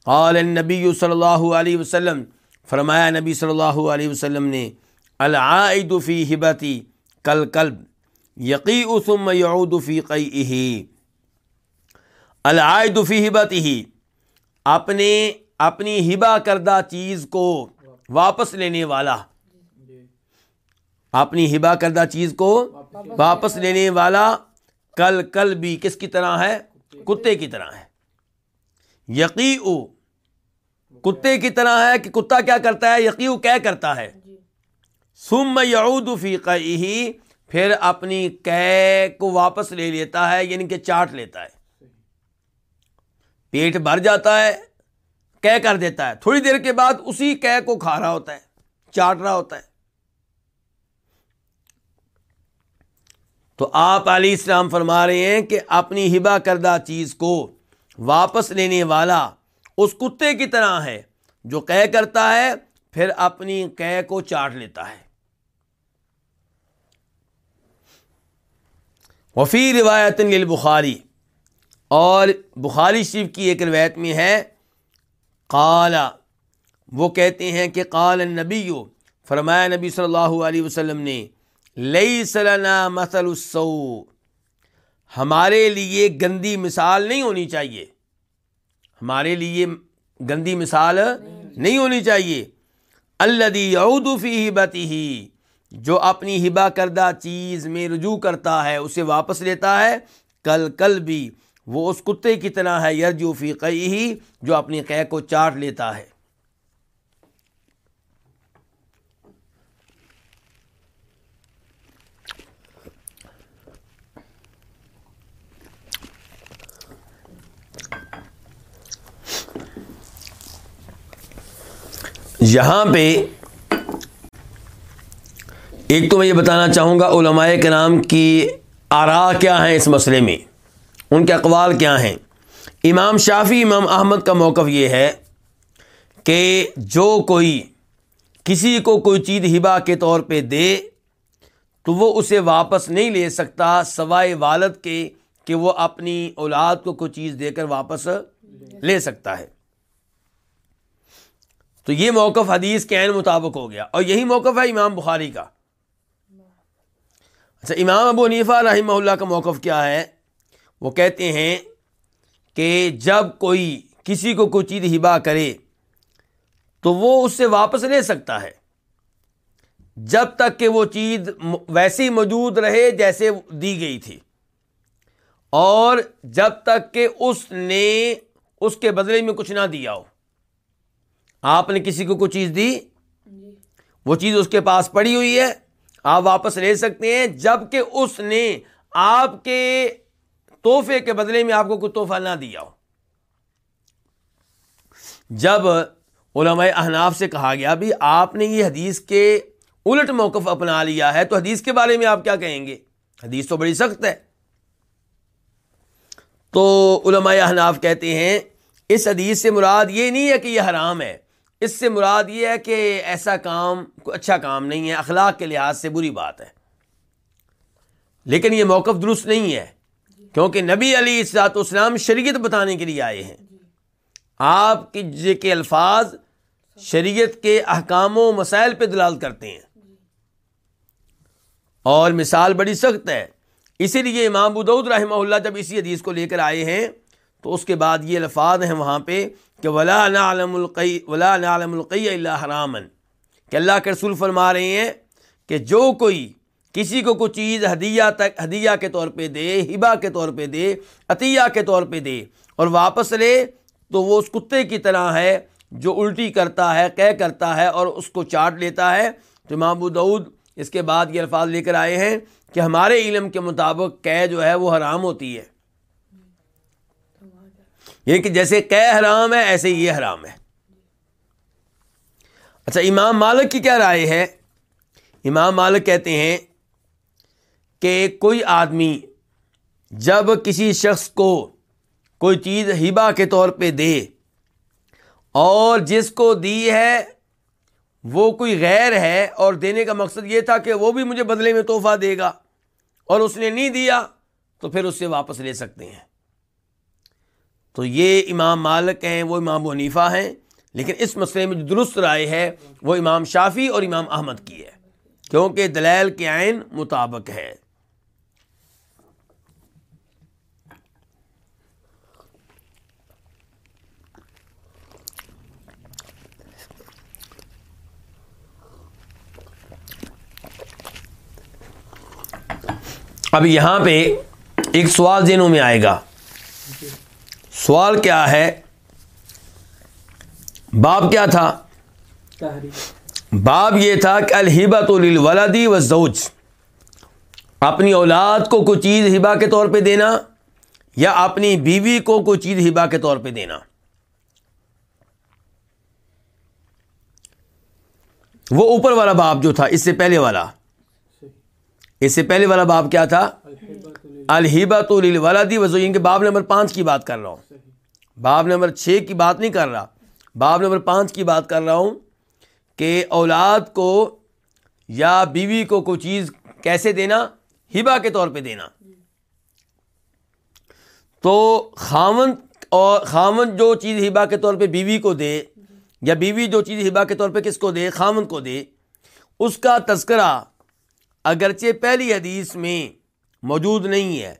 قال النبی صلی اللہ علیہ وسلم، فرمایا نبی صلی اللہ علیہ وسلم نے، العائد فی ہبتی کل کلب یقی ثم یعود فی قیئہ۔ العائد فی ہبتی اپنے، اپنی ہبا کردہ چیز کو واپس لینے والا۔ اپنی ہبا کردہ چیز کو واپس لینے والا کل کل بھی کس کی طرح ہے؟ کتے کی طرح ہے۔ یقی کتے کی طرح ہے کہ کتا کیا کرتا ہے؟ یقی کیا کرتا ہے۔ سم یعود فی قی پھر اپنی قے کو واپس لے لیتا ہے یعنی کہ چاٹ لیتا ہے۔ پیٹ بھر جاتا ہے، کہہ کر دیتا ہے۔ تھوڑی دیر کے بعد اسی کہہ کو کھا رہا ہوتا ہے، چاٹ رہا ہوتا ہے۔ تو آپ علی اسلام فرما رہے ہیں کہ اپنی ہبا کردہ چیز کو واپس لینے والا اس کتے کی طرح ہے جو قے کرتا ہے، پھر اپنی قے کو چاٹ لیتا ہے۔ وفی روایت بخاری اور بخاری شریف کی ایک روایت میں ہے قالا وہ کہتے ہیں کہ قال نبی فرمایا نبی صلی اللہ علیہ وسلم نے لئی سلنا مسل السو ہمارے لیے گندی مثال نہیں ہونی چاہیے۔ ہمارے لیے گندی مثال نہیں ہونی چاہیے۔ اللہ فی ہبتی ہی جو اپنی ہبا کردہ چیز میں رجوع کرتا ہے، اسے واپس لیتا ہے۔ کل کل بھی وہ اس کتے کی طرح ہے، یرجو فی قی ہی جو اپنی قے کو چاٹ لیتا ہے۔ یہاں پہ ایک تو میں یہ بتانا چاہوں گا علماء کے نام کی آرا کیا ہیں اس مسئلے میں؟ ان کے اقوال کیا ہیں؟ امام شافی امام احمد کا موقف یہ ہے کہ جو کوئی کسی کو کوئی چیز ہبا کے طور پہ دے تو وہ اسے واپس نہیں لے سکتا، سوائے والد کے کہ وہ اپنی اولاد کو کوئی چیز دے کر واپس لے سکتا ہے۔ تو یہ موقف حدیث کے عین مطابق ہو گیا اور یہی موقف ہے امام بخاری کا۔ اچھا امام ابو حنیفہ رحمہ اللہ کا موقف کیا ہے؟ وہ کہتے ہیں کہ جب کوئی کسی کو کوئی چیز ہبا کرے تو وہ اس سے واپس لے سکتا ہے۔ جب تک کہ وہ چیز ویسی موجود رہے جیسے دی گئی تھی۔ اور جب تک کہ اس نے اس کے بدلے میں کچھ نہ دیا ہو۔ آپ نے کسی کو کوئی چیز دی؟ وہ چیز اس کے پاس پڑی ہوئی ہے۔ آپ واپس لے سکتے ہیں جبکہ اس نے آپ کے تحفے کے بدلے میں آپ کو کوئی تحفہ نہ دیا ہو۔ جب علماء احناف سے کہا گیا بھی آپ نے یہ حدیث کے الٹ موقف اپنا لیا ہے تو حدیث کے بارے میں آپ کیا کہیں گے؟ حدیث تو بڑی سخت ہے۔ تو علماء احناف کہتے ہیں اس حدیث سے مراد یہ نہیں ہے کہ یہ حرام ہے۔ اس سے مراد یہ ہے کہ ایسا کام کوئی اچھا کام نہیں ہے، اخلاق کے لحاظ سے بری بات ہے۔ لیکن یہ موقف درست نہیں ہے، کیونکہ نبی علی اصلاۃ اسلام شریعت بتانے کے لیے آئے ہیں۔ آپ کی جے کے الفاظ شریعت کے احکام و مسائل پہ دلال کرتے ہیں۔ اور مثال بڑی سخت ہے۔ اسی لیے امام بدعود رحمہ اللہ جب اسی حدیث کو لے کر آئے ہیں، تو اس کے بعد یہ الفاظ ہیں وہاں پہ کہ ولا نعلم القی ولا نعلم القی اللہ حرامن کہ اللہ کے رسول فرما رہے ہیں کہ جو کوئی کسی کو کوئی چیز ہدیہ تک ہدیہ کے طور پہ دے ہبا کے طور پہ دے، عطیہ کے طور پہ دے اور واپس لے، تو وہ اس کتے کی طرح ہے جو الٹی کرتا ہے، قے کرتا ہے اور اس کو چاٹ لیتا ہے۔ تو امام دعود اس کے بعد یہ الفاظ لے کر آئے ہیں کہ ہمارے علم کے مطابق قے جو ہے وہ حرام ہوتی ہے۔ یہ کہ جیسے قے حرام ہے، ایسے یہ حرام ہے۔ اچھا امام مالک کی کیا رائے ہے؟ امام مالک کہتے ہیں کہ کوئی آدمی جب کسی شخص کو کوئی چیز ہبا کے طور پہ دے اور جس کو دی ہے، وہ کوئی غیر ہے اور دینے کا مقصد یہ تھا کہ وہ بھی مجھے بدلے میں تحفہ دے گا اور اس نے نہیں دیا تو پھر اس سے واپس لے سکتے ہیں۔ تو یہ امام مالک ہیں، وہ امام حنیفہ ہیں، لیکن اس مسئلے میں جو درست رائے ہے، وہ امام شافی اور امام احمد کی ہے، کیونکہ دلیل کے عین مطابق ہے اب یہاں پہ ایک سوال ذہنوں میں آئے گا۔ سوال کیا ہے؟ باب کیا تھا؟ باب یہ تھا کہ الحبت الولدی و زوج اپنی اولاد کو کوئی چیز ہبا کے طور پہ دینا یا اپنی بیوی کو کوئی چیز ہبا کے طور پہ دینا؟ وہ اوپر والا باب جو تھا اس سے پہلے والا۔ اس سے پہلے والا باب کیا تھا؟ الحبا تو ولادی وزوئین کے باب نمبر پانچ کی بات کر رہا ہوں۔ باب نمبر چھ کی بات نہیں کر رہا۔ باب نمبر پانچ کی بات کر رہا ہوں کہ اولاد کو یا بیوی کو کوئی چیز کیسے دینا؟ ہبا کے طور پہ دینا۔ تو خامن اور خامن جو چیز ہبا کے طور پہ بیوی کو دے یا بیوی جو چیز ہبا کے طور پہ کس کو دے؟ خامن کو دے، اس کا تذکرہ اگرچہ پہلی حدیث میں موجود نہیں ہے۔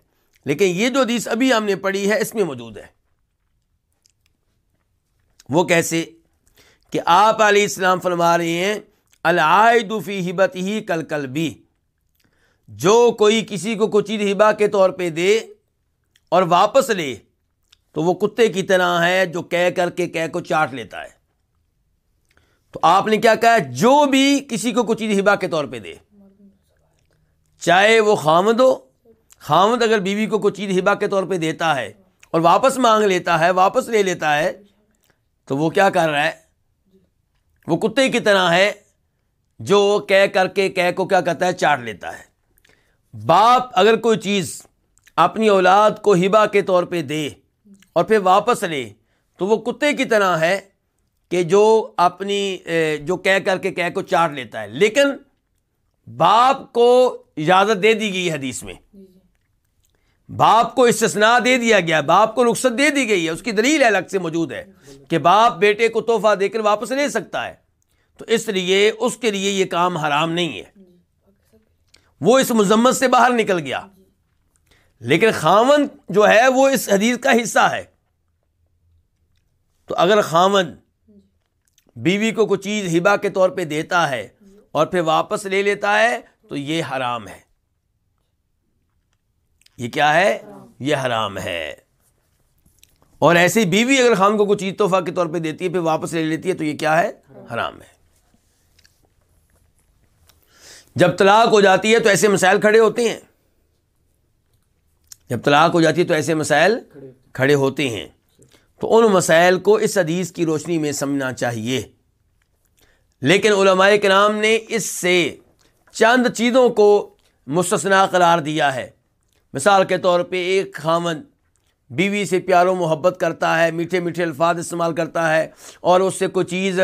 لیکن یہ جو حدیث ابھی ہم نے پڑھی ہے، اس میں موجود ہے۔ وہ کیسے؟ کہ آپ علیہ السلام فرما رہے ہیں، العائد فی ہبت ہی کل کل بھی جو کوئی کسی کو کوئی چیز ہبا کے طور پہ دے اور واپس لے، تو وہ کتے کی طرح ہے جو کہہ کر کے کہہ کو چاٹ لیتا ہے۔ تو آپ نے کیا کہا؟ جو بھی کسی کو کچھ چیز ہبا کے طور پہ دے، چاہے وہ خامد ہو خامد اگر بیوی کو کوئی چیز ہبا کے طور پہ دیتا ہے اور واپس مانگ لیتا ہے، واپس لے لیتا ہے، تو وہ کیا کر رہا ہے؟ وہ کتے کی طرح ہے، جو کہہ کر کے کہہ کو کیا کہتا ہے، چاٹ لیتا ہے۔ باپ اگر کوئی چیز اپنی اولاد کو ہبا کے طور پہ دے اور پھر واپس لے، تو وہ کتے کی طرح ہے کہ جو اپنی جو کہہ کر کے کہہ کو چاٹ لیتا ہے۔ لیکن باپ کو اجازت دے دی گئی حدیث میں۔ باپ کو استثناء دے دیا گیا، باپ کو رخصت دے دی گئی ہے، اس کی دلیل الگ سے موجود ہے کہ باپ بیٹے کو تحفہ دے کر واپس لے سکتا ہے۔ تو اس لیے اس کے لیے یہ کام حرام نہیں ہے۔ وہ اس مذمت سے باہر نکل گیا۔ لیکن خامن جو ہے وہ اس حدیث کا حصہ ہے۔ تو اگر خامن بیوی کو کوئی چیز ہبا کے طور پہ دیتا ہے اور پھر واپس لے لیتا ہے تو یہ حرام ہے۔ یہ کیا ہے؟ یہ حرام ہے۔ اور ایسی بیوی اگر خان کو کوئی چیز تحفہ کے طور پہ دیتی ہے، پھر واپس لے لیتی ہے، تو یہ کیا ہے؟ حرام ہے۔ جب طلاق ہو جاتی ہے تو ایسے مسائل کھڑے ہوتے ہیں۔ جب طلاق ہو جاتی ہے تو ایسے مسائل کھڑے ہوتے ہیں۔ تو ان مسائل کو اس حدیث کی روشنی میں سمجھنا چاہیے۔ لیکن علماء کے نام نے اس سے چند چیزوں کو مستثنا قرار دیا ہے۔ مثال کے طور پہ ایک خامن بیوی سے پیار و محبت کرتا ہے، میٹھے میٹھے الفاظ استعمال کرتا ہے اور اس سے کوئی چیز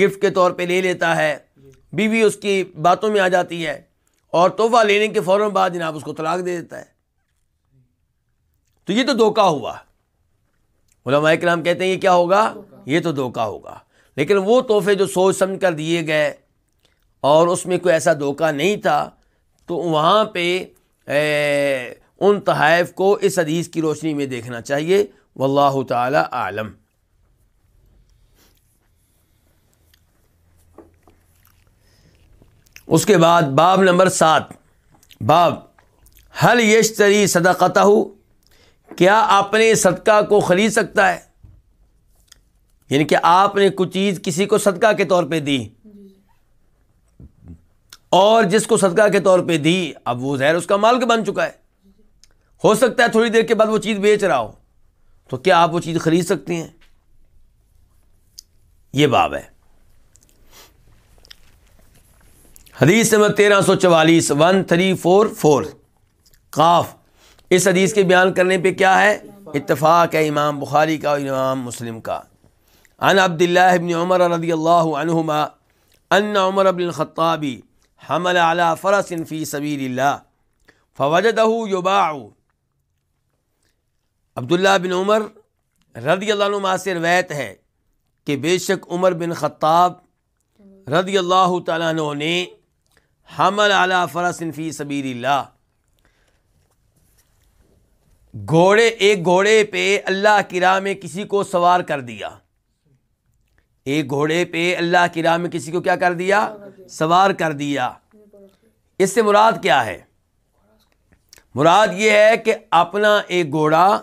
گفٹ کے طور پہ لے لیتا ہے۔ بیوی اس کی باتوں میں آ جاتی ہے اور تحفہ لینے کے فوراً بعد جناب اس کو طلاق دے دیتا ہے۔ تو یہ تو دھوکہ ہوا۔ علماء کرام کہتے ہیں یہ کیا ہوگا؟ یہ تو دھوکہ ہوگا۔ لیکن وہ تحفے جو سوچ سمجھ کر دیے گئے اور اس میں کوئی ایسا دھوکہ نہیں تھا، تو وہاں پہ ان تحائف کو اس حدیث کی روشنی میں دیکھنا چاہیے۔ واللہ تعالی عالم اس کے بعد باب نمبر سات۔ باب حل یشتری صدقتہ کیا اپنے صدقہ کو خرید سکتا ہے؟ یعنی کہ آپ نے کچھ چیز کسی کو صدقہ کے طور پہ دی۔ اور جس کو صدقہ کے طور پہ دی، اب وہ زہر اس کا مالک بن چکا ہے۔ ہو سکتا ہے تھوڑی دیر کے بعد وہ چیز بیچ رہا ہو۔ تو کیا آپ وہ چیز خرید سکتے ہیں؟ یہ باب ہے۔ حدیث نمبر تیرہ سو چوالیس ون تھری فور فور قاف، اس حدیث کے بیان کرنے پہ کیا ہے؟ اتفاق ہے امام بخاری کا اور امام مسلم کا۔ ان عبد اللہ ابن عمر رضی اللہ عنہما، ان عمر بن الخطابی حمل على فرس فی سبیل اللہ فوجدہ یباع عبداللہ بن عمر رضی اللہ عنہ سے روایت ہے کہ بے شک عمر بن خطاب رضی اللہ تعالیٰ عنہ نے حمل علی فرس فی سبیل اللہ گھوڑے، ایک گھوڑے پہ اللہ کی راہ میں کسی کو سوار کر دیا۔ ایک گھوڑے پہ اللہ کی راہ میں کسی کو کیا کر دیا؟ سوار کر دیا۔ اس سے مراد کیا ہے؟ مراد یہ ہے کہ اپنا ایک گھوڑا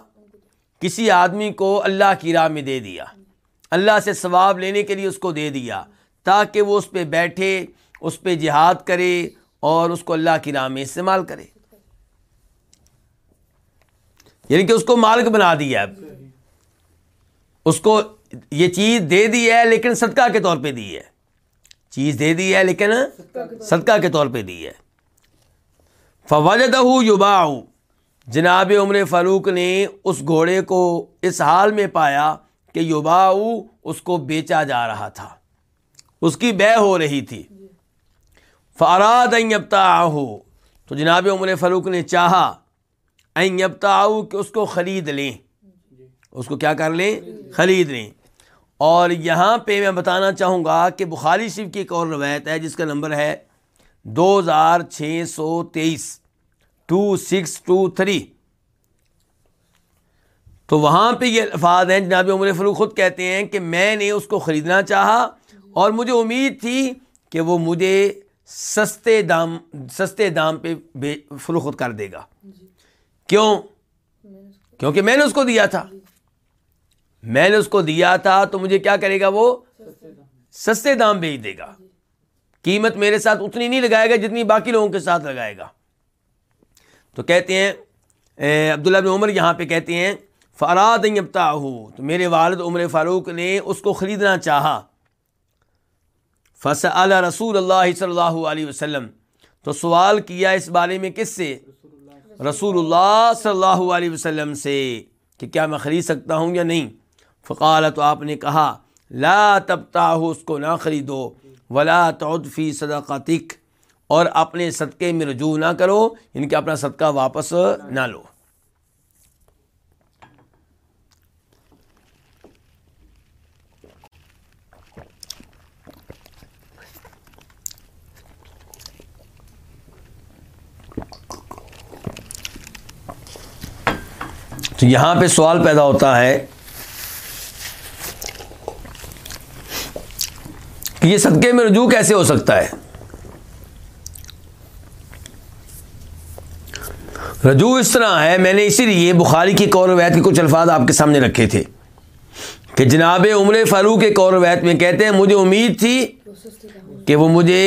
کسی آدمی کو اللہ کی راہ میں دے دیا۔ اللہ سے ثواب لینے کے لیے اس کو دے دیا تاکہ وہ اس پہ بیٹھے، اس پہ جہاد کرے اور اس کو اللہ کی راہ میں استعمال کرے۔ یعنی کہ اس کو مالک بنا دیا۔ اب اس کو یہ چیز دے دی ہے لیکن صدقہ کے طور پہ دی ہے۔ چیز دے دی ہے، لیکن صدقہ کے طور پہ دی ہے۔ فوجدہ یوبا جناب عمر فاروق نے اس گھوڑے کو اس حال میں پایا کہ یوبا اس کو بیچا جا رہا تھا۔ اس کی بے ہو رہی تھی۔ فاراد ہو تو جناب عمر فاروق نے چاہا ابتا کہ اس کو خرید لیں۔ اس کو کیا کر لیں؟ خرید لیں۔ اور یہاں پہ میں بتانا چاہوں گا کہ بخاری شریف کی ایک اور روایت ہے جس کا نمبر ہے دو ہزار چھ سو تیئیس ٹو سکس ٹو تھری تو وہاں پہ یہ الفاظ ہیں جناب عمر فروخ خود کہتے ہیں کہ میں نے اس کو خریدنا چاہا اور مجھے امید تھی کہ وہ مجھے سستے دام سستے دام پہ فروخت کر دے گا۔ کیوں؟ کیونکہ میں نے اس کو دیا تھا۔ میں نے اس کو دیا تھا تو مجھے کیا کرے گا وہ؟ سستے دام بیچ دے گا۔ قیمت میرے ساتھ اتنی نہیں لگائے گا جتنی باقی لوگوں کے ساتھ لگائے گا۔ تو کہتے ہیں عبداللہ بن عمر یہاں پہ کہتے ہیں فراد ابتا ہو تو میرے والد عمر فاروق نے اس کو خریدنا چاہا۔ فص رسول اللہ صلی اللہ علیہ وسلم۔ تو سوال کیا اس بارے میں کس سے؟ رسول اللہ صلی اللہ علیہ وسلم سے کہ کیا میں خرید سکتا ہوں یا نہیں؟ فقال تو آپ نے کہا، لا تبتا ہو اس کو نہ خریدو، ولا تعدفی صدقاتک، اور اپنے صدقے میں رجوع نہ کرو ان یعنی کہ اپنا صدقہ واپس نہ لو۔ تو یہاں پہ سوال پیدا ہوتا ہے یہ صدقے میں رجوع کیسے ہو سکتا ہے؟ رجوع اس طرح ہے، میں نے اسی لیے بخاری کی قور ویت کے کچھ الفاظ آپ کے سامنے رکھے تھے کہ جناب عمر فاروق کے قور ویت میں کہتے ہیں، مجھے امید تھی کہ وہ مجھے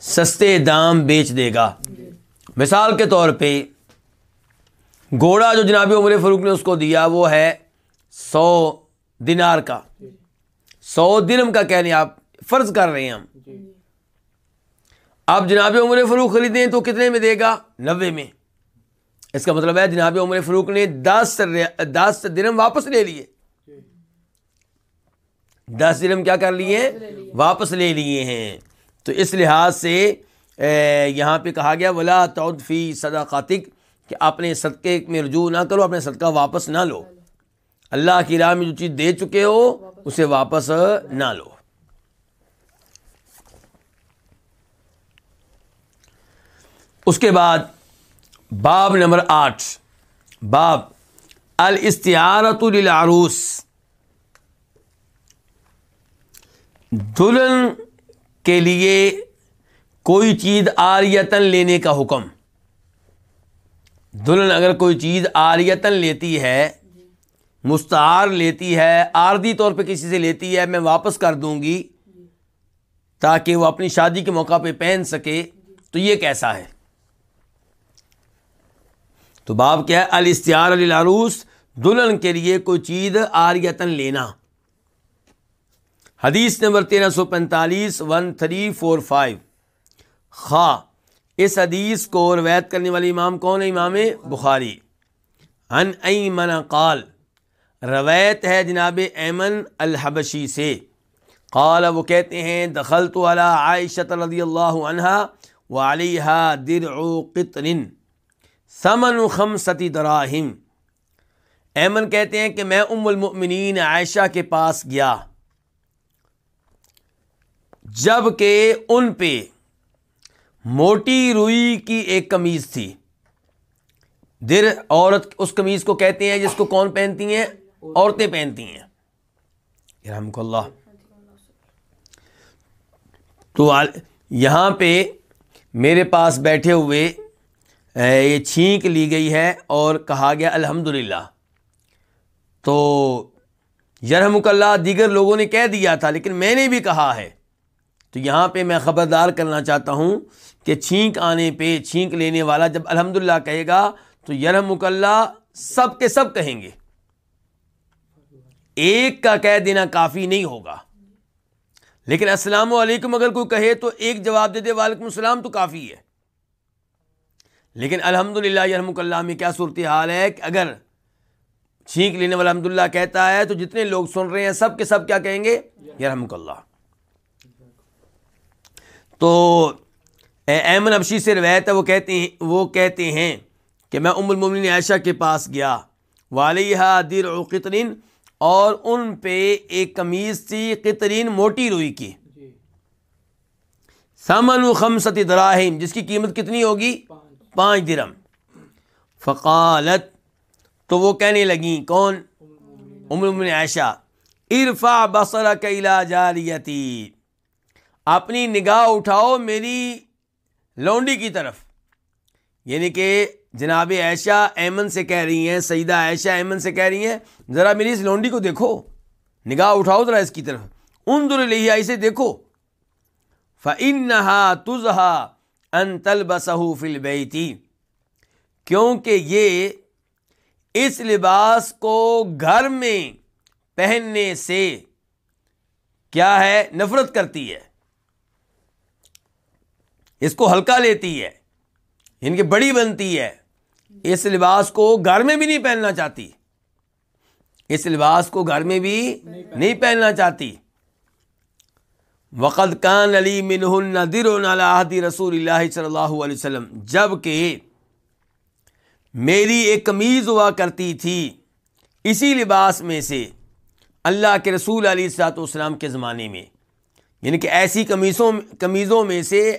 سستے دام بیچ دے گا۔ مثال کے طور پہ گھوڑا جو جناب عمر فاروق نے اس کو دیا، وہ ہے سو دینار کا۔ سو درم کا کہنے آپ فرض کر رہے ہیں ہم۔ آپ جناب عمر فروخ خریدیں تو کتنے میں دے گا؟ نوے میں۔ اس کا مطلب ہے جناب عمر فروخ نے دس دس درم واپس لے لیے۔ دس درم کیا کر لیے؟ واپس لے لیے۔ ہیں۔ تو اس لحاظ سے یہاں پہ کہا گیا ولا فی صداقاتک کہ اپنے صدقے میں رجوع نہ کرو اپنے صدقہ واپس نہ لو۔ اللہ کی راہ میں جو چیز دے چکے ہو اسے واپس نہ لو۔ اس کے بعد باب نمبر آٹھ، باب الاستعارت للعروس۔ دلہن کے لیے کوئی چیز آریتن لینے کا حکم۔ دلہن اگر کوئی چیز آریتن لیتی ہے، مستعار لیتی ہے آردی طور پہ کسی سے لیتی ہے، میں واپس کر دوں گی تاکہ وہ اپنی شادی کے موقع پہ پہن سکے، تو یہ کیسا ہے؟ تو باب کیا ہے؟ الاستعار العروس دلہن کے لیے کوئی چیز آریتن لینا۔ حدیث نمبر تیرہ سو پینتالیس ون تھری فور فائیو خواہ، اس حدیث کو روایت کرنے والی امام کون ہے؟ امام بخاری۔ ان ایمن قال، روایت ہے جناب ایمن الحبشی سے۔ قال، وہ کہتے ہیں دخل تو عائشت رضی اللہ عنہ و علیہ درع قطر سمن خمستی دراہم ایمن کہتے ہیں کہ میں ام المؤمنین عائشہ کے پاس گیا۔ جبکہ ان پہ موٹی روئی کی ایک کمیز تھی۔ در عورت اس کمیز کو کہتے ہیں جس کو کون پہنتی ہیں؟ عورتیں پہنتی ہیں۔ رحمک اللہ۔ تو یہاں پہ میرے پاس بیٹھے ہوئے یہ چھینک لی گئی ہے اور کہا گیا الحمد تو یرحمک اللہ، دیگر لوگوں نے کہہ دیا تھا، لیکن میں نے بھی کہا ہے۔ تو یہاں پہ میں خبردار کرنا چاہتا ہوں کہ چھینک آنے پہ، چھینک لینے والا جب الحمد للہ کہے گا، تو یرحم اللہ سب کے سب کہیں گے۔ ایک کا کہہ دینا کافی نہیں ہوگا۔ لیکن السلام علیکم، اگر کوئی کہے تو ایک جواب دے دے، وعلیکم السلام تو کافی ہے۔ لیکن الحمد للہ یرحمک اللہ میں کیا صورت حال ہے کہ اگر چھینک لینے والا الحمد للہ کہتا ہے تو جتنے لوگ سن رہے ہیں سب کے سب کیا کہیں گے؟ یرحمک اللہ۔ تو ایمن ابشی سے روایت ہے وہ کہتے ہیں وہ کہتے ہیں کہ میں ام المومنین عائشہ کے پاس گیا۔ والیہ دیر قطرین اور ان پہ ایک قمیض تھی قطرین موٹی روئی کی۔ سامن و خمسط دراہم جس کی قیمت کتنی ہوگی؟ پانچ درم۔ فقالت، تو وہ کہنے لگیں، کون؟ عمر عائشہ۔ ارفا بصر کیلا جاریتی۔ اپنی نگاہ اٹھاؤ میری لونڈی کی طرف۔ یعنی کہ جناب عائشہ ایمن سے کہہ رہی ہیں، سیدہ عائشہ ایمن سے کہہ رہی ہیں، ذرا میری اس لونڈی کو دیکھو۔ نگاہ اٹھاؤ ذرا اس کی طرف۔ ان در لیا اسے دیکھو۔ فنحا تزہا ان تلبسہ فل بیتی کیونکہ یہ اس لباس کو گھر میں پہننے سے کیا ہے، نفرت کرتی ہے۔ اس کو ہلکا لیتی ہے یعنی ان کی بڑی بنتی ہے۔ اس لباس کو گھر میں بھی نہیں پہننا چاہتی۔ اس لباس کو گھر میں بھی نہیں پہننا چاہتی۔ وقت کان علی منہ در رسول اللہ صلی اللہ علیہ وسلم، جبکہ میری ایک قمیض ہوا کرتی تھی، اسی لباس میں سے اللہ کے رسول علی سات والسلام کے زمانے میں۔ یعنی کہ ایسی قمیصوں قمیضوں میں سے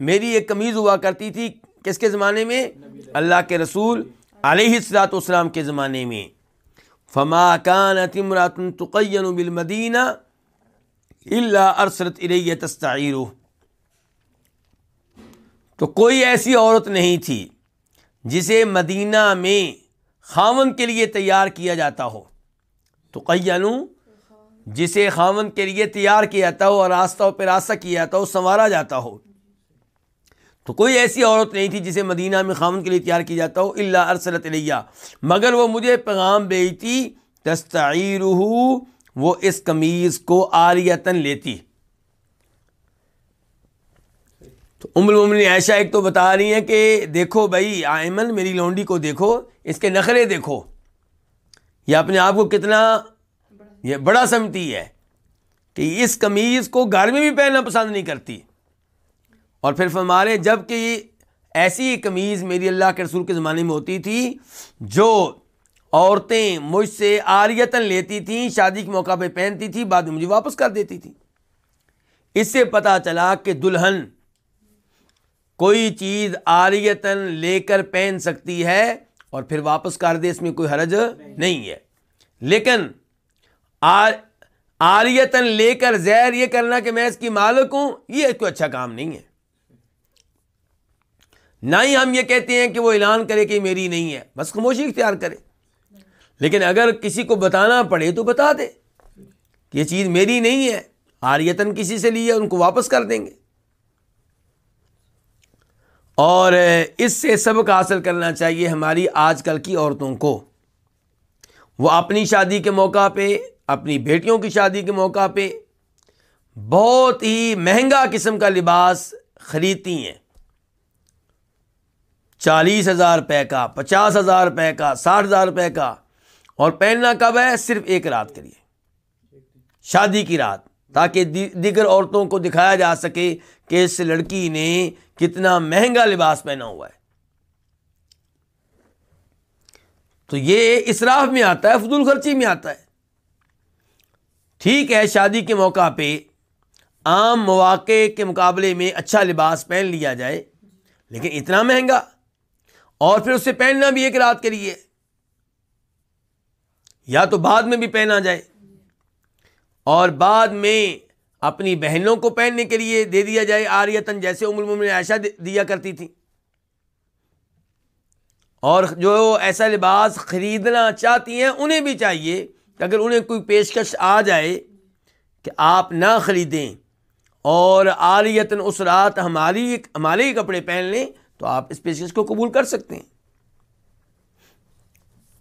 میری ایک قمیض ہوا کرتی تھی، کس کے زمانے میں؟ اللہ کے رسول علیہ السلاۃ والسلام کے زمانے میں۔ فما کان تقین بالمدینہ اللہ ارسرت الیہ تستعیر تو کوئی ایسی عورت نہیں تھی جسے مدینہ میں خاون کے لیے تیار کیا جاتا ہو۔ تو قینو جسے خاون کے لیے تیار کیا جاتا ہو اور راستہ پہ راستہ کیا جاتا ہو، سنوارا جاتا ہو۔ تو کوئی ایسی عورت نہیں تھی جسے مدینہ میں خاون کے لیے تیار کیا جاتا ہو اللہ ارسلت علیہ مگر وہ مجھے پیغام بیچتی تستعیر وہ اس قمیض کو آریتن لیتی۔ تو ام المومن ایشا ایک تو بتا رہی ہیں کہ دیکھو بھائی، آئمن، میری لونڈی کو دیکھو، اس کے نخرے دیکھو۔ یہ اپنے آپ کو کتنا یہ بڑا سمتی ہے کہ اس قمیض کو گھر میں بھی پہننا پسند نہیں کرتی۔ اور پھر فرمارے جبکہ ایسی قمیض میری اللہ کے رسول کے زمانے میں ہوتی تھی جو عورتیں مجھ سے آریتن لیتی تھیں، شادی کے موقع پہ پہنتی تھی، بعد میں مجھے واپس کر دیتی تھی اس سے پتہ چلا کہ دلہن کوئی چیز آریتن لے کر پہن سکتی ہے اور پھر واپس کر دے اس میں کوئی حرج نہیں ہے۔ لیکن آریتن لے کر زہر یہ کرنا کہ میں اس کی مالک ہوں، یہ کوئی اچھا کام نہیں ہے۔ نہ ہی ہم یہ کہتے ہیں کہ وہ اعلان کرے کہ میری نہیں ہے، بس خاموشی اختیار کرے۔ لیکن اگر کسی کو بتانا پڑے تو بتا دے کہ یہ چیز میری نہیں ہے آریتن کسی سے لی ہے، ان کو واپس کر دیں گے۔ اور اس سے سبق حاصل کرنا چاہیے ہماری آج کل کی عورتوں کو۔ وہ اپنی شادی کے موقع پہ، اپنی بیٹیوں کی شادی کے موقع پہ بہت ہی مہنگا قسم کا لباس خریدتی ہیں۔ چالیس ہزار روپے کا، پچاس ہزار روپے کا، ساٹھ ہزار روپے کا۔ اور پہننا کب ہے صرف ایک رات کے لیے۔ شادی کی رات، تاکہ دیگر عورتوں کو دکھایا جا سکے کہ اس لڑکی نے کتنا مہنگا لباس پہنا ہوا ہے۔ تو یہ اسراف میں آتا ہے، فضول خرچی میں آتا ہے۔ ٹھیک ہے، شادی کے موقع پہ عام مواقع کے مقابلے میں اچھا لباس پہن لیا جائے، لیکن اتنا مہنگا۔ اور پھر اسے پہننا بھی ایک رات کے لیے۔ یا تو بعد میں بھی پہنا جائے۔ اور بعد میں اپنی بہنوں کو پہننے کے لیے دے دیا جائے آریتن جیسے عمر عائشہ دیا کرتی تھی۔ اور جو ایسا لباس خریدنا چاہتی ہیں، انہیں بھی چاہیے کہ اگر انہیں کوئی پیشکش آ جائے کہ آپ نہ خریدیں اور عالیتن اس رات ہماری ہمارے ہی کپڑے پہن لیں، تو آپ اس پیشکش کو قبول کر سکتے ہیں۔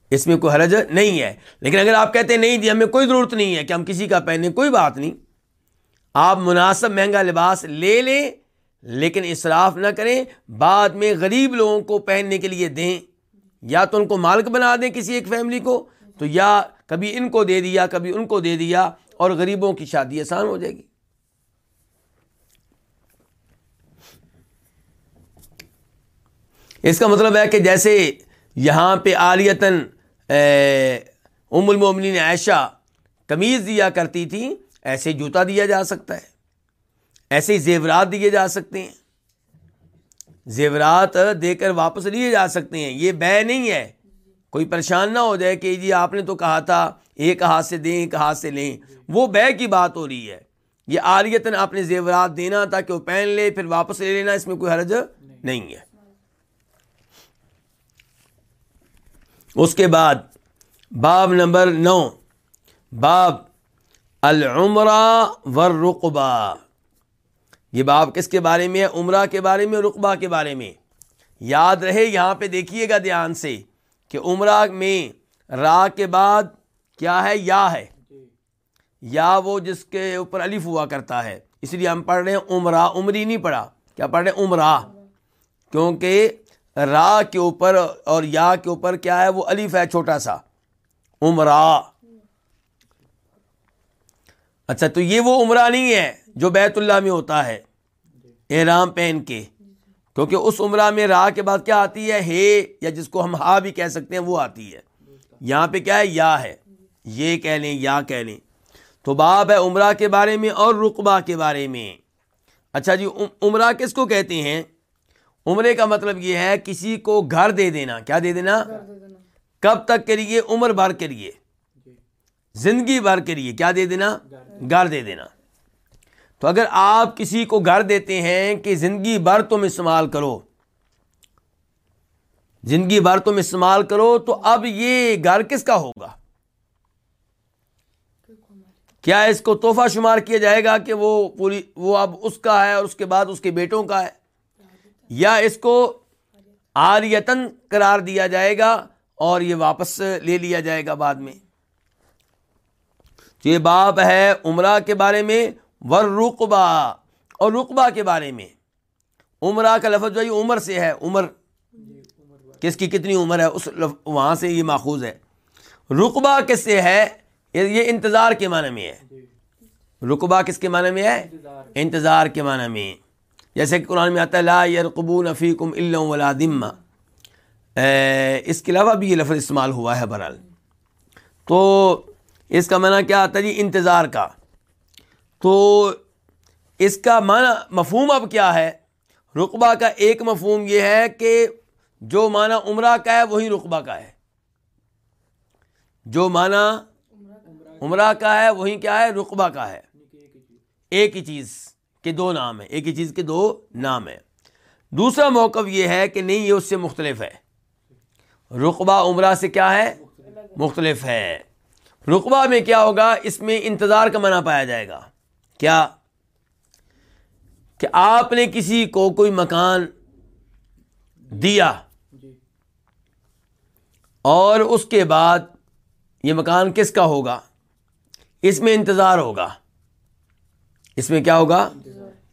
اس میں کوئی حرج نہیں ہے۔ لیکن اگر آپ کہتے ہیں نہیں جی ہمیں کوئی ضرورت نہیں ہے کہ ہم کسی کا پہنیں کوئی بات نہیں۔ آپ مناسب مہنگا لباس لے لیں، لیکن اصراف نہ کریں، بعد میں غریب لوگوں کو پہننے کے لیے دیں۔ یا تو ان کو مالک بنا دیں کسی ایک فیملی کو، تو یا کبھی ان کو دے دیا، کبھی ان کو دے دیا، اور غریبوں کی شادی آسان ہو جائے گی۔ اس کا مطلب ہے کہ جیسے یہاں پہ عالیتاً ام المومنین عائشہ، قمیض دیا کرتی تھی، ایسے جوتا دیا جا سکتا ہے، ایسے ہی زیورات دیے جا سکتے ہیں۔ زیورات دے کر واپس لیے جا سکتے ہیں، یہ بے نہیں ہے۔ کوئی پریشان نہ ہو جائے کہ جی آپ نے تو کہا تھا، ایک ہاتھ سے دیں، ایک ہاتھ سے لیں۔ وہ بے کی بات ہو رہی ہے۔ یہ آریتن آپ نے زیورات دینا تھا کہ وہ پہن لے، پھر واپس لے لینا، اس میں کوئی حرج نہیں ہے۔ اس کے بعد باب نمبر نو، باب العمرہ ورقبہ یہ باب کس کے بارے میں ہے؟ عمرہ کے بارے میں، رقبہ کے بارے میں۔ یاد رہے یہاں پہ دیکھیے گا دھیان سے کہ عمرہ میں را کے بعد کیا ہے؟ یا ہے۔ یا وہ جس کے اوپر الف ہوا کرتا ہے۔ اس لیے ہم پڑھ رہے ہیں عمرہ، عمری نہیں پڑھا۔ کیا پڑھ رہے ہیں؟ عمرہ۔ کیونکہ را کے اوپر اور یا کے اوپر کیا ہے وہ الف ہے چھوٹا سا۔ عمرہ اچھا تو یہ وہ عمرہ نہیں ہے جو بیت اللہ میں ہوتا ہے، احرام پہن کے۔ کیونکہ اس عمرہ میں راہ کے بعد کیا آتی ہے؟ ہے، یا جس کو ہم ہا بھی کہہ سکتے ہیں، وہ آتی ہے۔ یہاں پہ کیا ہے؟ یا ہے۔ یہ کہہ لیں، یا کہہ لیں۔ تو باب ہے عمرہ کے بارے میں اور رقبہ کے بارے میں۔ اچھا جی عمرہ کس کو کہتے ہیں؟ عمرے کا مطلب یہ ہے کسی کو گھر دے دینا کیا دے دینا؟ کب تک کے لیے؟ عمر بھر کے لیے۔ زندگی بھر کے لیے۔ کیا دے دینا۔ گھر دے دینا۔ تو اگر آپ کسی کو گھر دیتے ہیں کہ زندگی بھر تم استعمال کرو زندگی بھر تم استعمال کرو تو اب یہ گھر کس کا ہوگا؟ کیا اس کو تحفہ شمار کیا جائے گا کہ وہ پوری وہ اب اس کا ہے اور اس کے بعد اس کے بیٹوں کا ہے؟ یا اس کو آریتن قرار دیا جائے گا اور یہ واپس لے لیا جائے گا بعد میں۔ یہ باب ہے عمرہ کے بارے میں ور رقبہ اور رقبہ کے بارے میں۔ عمرہ کا لفظ جو ہے عمر سے ہے، عمر۔ کس کی کتنی عمر ہے، اس وہاں سے یہ ماخوذ ہے۔ رقبہ کس سے ہے؟ یہ انتظار کے معنی میں ہے۔ رقبہ کس کے معنی میں ہے؟ انتظار کے معنی میں۔ جیسے کہ قرآن میں آتا ہے، لا یرقبون فیکم الا ولا ذمہ۔ اس کے علاوہ بھی یہ لفظ استعمال ہوا ہے برحال تو اس کا معنی کیا آتا ہے جی؟ انتظار کا۔ تو اس کا معنی، مفہوم اب کیا ہے؟ رقبہ کا ایک مفہوم یہ ہے کہ جو معنی عمرہ کا ہے، وہی رقبہ کا ہے۔ جو معنی عمرہ کا ہے، وہی کیا ہے؟ رقبہ کا ہے۔ ایک ہی چیز۔ کے دو نام ہیں، ایک ہی چیز کے دو نام ہیں۔ دوسرا موقف یہ ہے کہ نہیں، یہ اس سے مختلف ہے۔ رقبہ عمرہ سے کیا ہے؟ مختلف ہے۔ رقبہ میں کیا ہوگا؟ اس میں انتظار کا منع پایا جائے گا۔ کیا؟ کہ آپ نے کسی کو کوئی مکان دیا اور اس کے بعد یہ مکان کس کا ہوگا؟ اس میں انتظار ہوگا۔ اس میں کیا ہوگا؟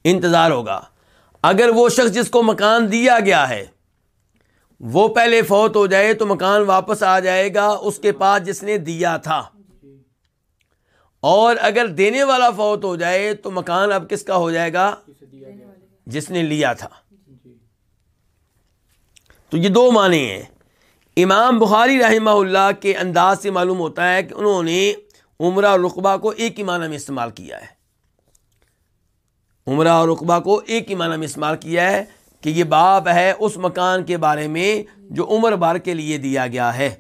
انتظار ہوگا۔ اگر وہ شخص جس کو مکان دیا گیا ہے، وہ پہلے فوت ہو جائے تو مکان واپس آ جائے گا اس کے پاس جس نے دیا تھا۔ اور اگر دینے والا فوت ہو جائے تو مکان اب کس کا ہو جائے گا؟ جس نے لیا تھا۔ تو یہ دو معنی ہیں۔ امام بخاری رحمہ اللہ کے انداز سے معلوم ہوتا ہے کہ انہوں نے عمرہ اور رقبہ کو ایک ہی معنی میں استعمال کیا ہے۔ عمرہ اور رقبہ کو ایک ہی معنی میں استعمال کیا ہے کہ یہ باب ہے اس مکان کے بارے میں جو عمر بار کے لیے دیا گیا ہے۔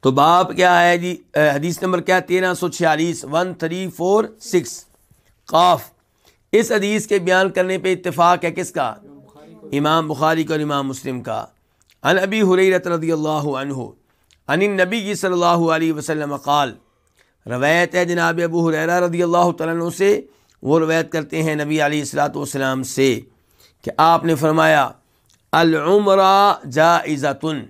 تو باپ کیا ہے جی؟ حدیث نمبر کیا؟ تیرہ سو چھیالیس ون تھری فور سکس قاف۔ اس حدیث کے بیان کرنے پہ اتفاق ہے کس کا؟ امام بخاری کا اور امام مسلم کا۔ ان ابی حریرت رضی اللہ عنہ ان نبی صلی اللہ علیہ وسلم قال روایت ہے جناب ابو حریرہ رضی اللہ تعالیٰ سے، وہ روایت کرتے ہیں نبی علیہ السلاۃ والسلام سے کہ آپ نے فرمایا، العمرہ جائزتن۔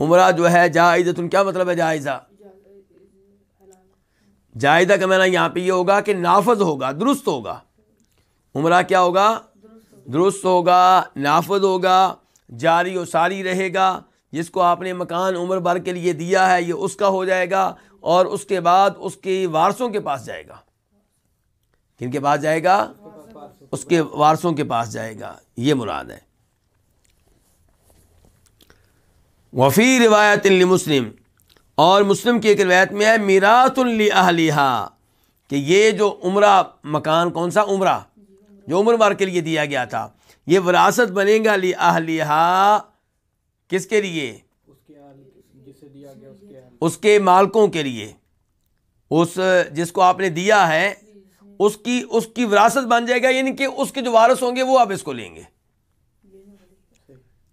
عمرہ جو ہے جائزتن، کیا مطلب ہے جائزہ؟ جائزہ کا معنی یہاں پہ یہ ہوگا کہ نافذ ہوگا، درست ہوگا۔ عمرہ کیا ہوگا؟ درست ہوگا۔ نافذ ہوگا، جاری و ساری رہے گا۔ جس کو آپ نے مکان عمر بھر کے لیے دیا ہے، یہ اس کا ہو جائے گا اور اس کے بعد اس کے وارثوں کے پاس جائے گا۔ کن کے پاس جائے گا؟ اس کے وارثوں کے پاس جائے گا۔ یہ مراد ہے۔ وفی روایت مسلم اور مسلم کی ایک روایت میں ہے، میرات الحلیہ کہ یہ جو عمرہ، مکان کون سا؟ عمرہ، جو عمر بار کے لیے دیا گیا تھا، یہ وراثت بنے گا لی اہلیہ کس کے لیے؟ اس کے مالکوں کے لیے۔ اس جس کو آپ نے دیا ہے اس کی اس کی وراثت بن جائے گا یعنی کہ اس کے جو وارث ہوں گے وہ آپ اس کو لیں گے۔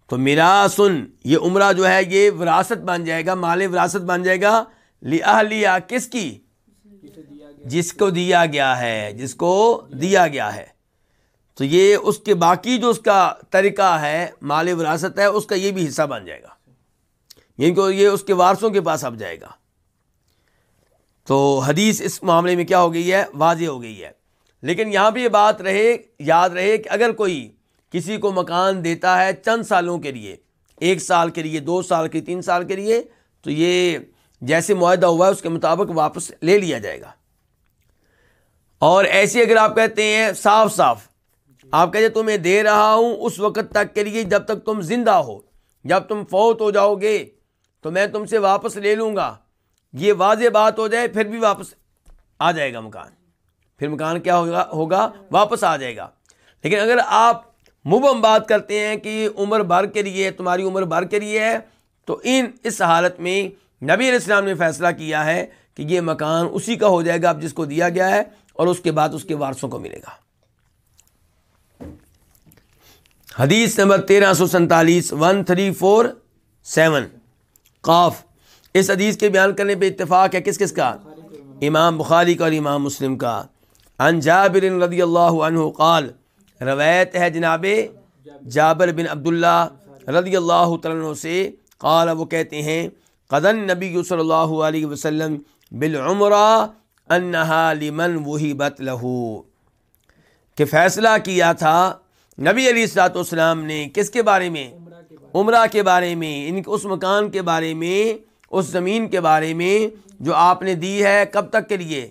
تو میرا سن یہ عمرہ جو ہے یہ وراثت بن جائے گا مال وراثت بن جائے گا۔ لیا کس کی؟ جس کو دیا گیا ہے جس کو دیا گیا ہے۔ تو یہ اس کے باقی جو اس کا طریقہ ہے، مال وراثت ہے، اس کا یہ بھی حصہ بن جائے گا۔ یعنی کہ یہ اس کے وارثوں کے پاس اب جائے گا۔ تو حدیث اس معاملے میں کیا ہو گئی ہے؟ واضح ہو گئی ہے۔ لیکن یہاں بھی یہ بات رہے، یاد رہے کہ اگر کوئی کسی کو مکان دیتا ہے چند سالوں کے لیے، ایک سال کے لیے، دو سال کے، تین سال کے لیے، تو یہ جیسے معاہدہ ہوا ہے، اس کے مطابق واپس لے لیا جائے گا۔ اور ایسے اگر آپ کہتے ہیں، صاف صاف آپ کہتے تمہیں دے رہا ہوں اس وقت تک کے لیے جب تک تم زندہ ہو۔ جب تم فوت ہو جاؤ گے تو میں تم سے واپس لے لوں گا۔ یہ واضح بات ہو جائے پھر بھی واپس آ جائے گا مکان۔ پھر مکان کیا ہوگا؟ ہوگا، واپس آ جائے گا۔ لیکن اگر آپ مبم بات کرتے ہیں کہ عمر بھر کے لیے تمہاری عمر بھر کے لیے ہے، تو ان، اس حالت میں نبی علیہ السلام نے فیصلہ کیا ہے کہ یہ مکان اسی کا ہو جائے گا، اب جس کو دیا گیا ہے اور اس کے بعد اس کے وارثوں کو ملے گا۔ حدیث نمبر تیرہ سو سینتالیس ون تھری فور سیون قاف، اس حدیث کے بیان کرنے پہ اتفاق ہے، کس کس کا؟ امام بخاری کا اور امام مسلم کا۔ ان جابر رضی اللہ عنہ قال، روایت ہے جناب جابر بن عبداللہ رضی اللہ تعالیٰ سے۔ قال، وہ کہتے ہیں قدن نبی صلی اللہ علیہ وسلم بالعمرہ انہا لمن وہی بت لہو۔ کہ فیصلہ کیا تھا نبی علی السلاۃ والسلام نے کس کے بارے میں؟ عمرہ کے بارے میں، ان اس مکان کے بارے میں، اس زمین کے بارے میں جو آپ نے دی ہے کب تک کے لیے؟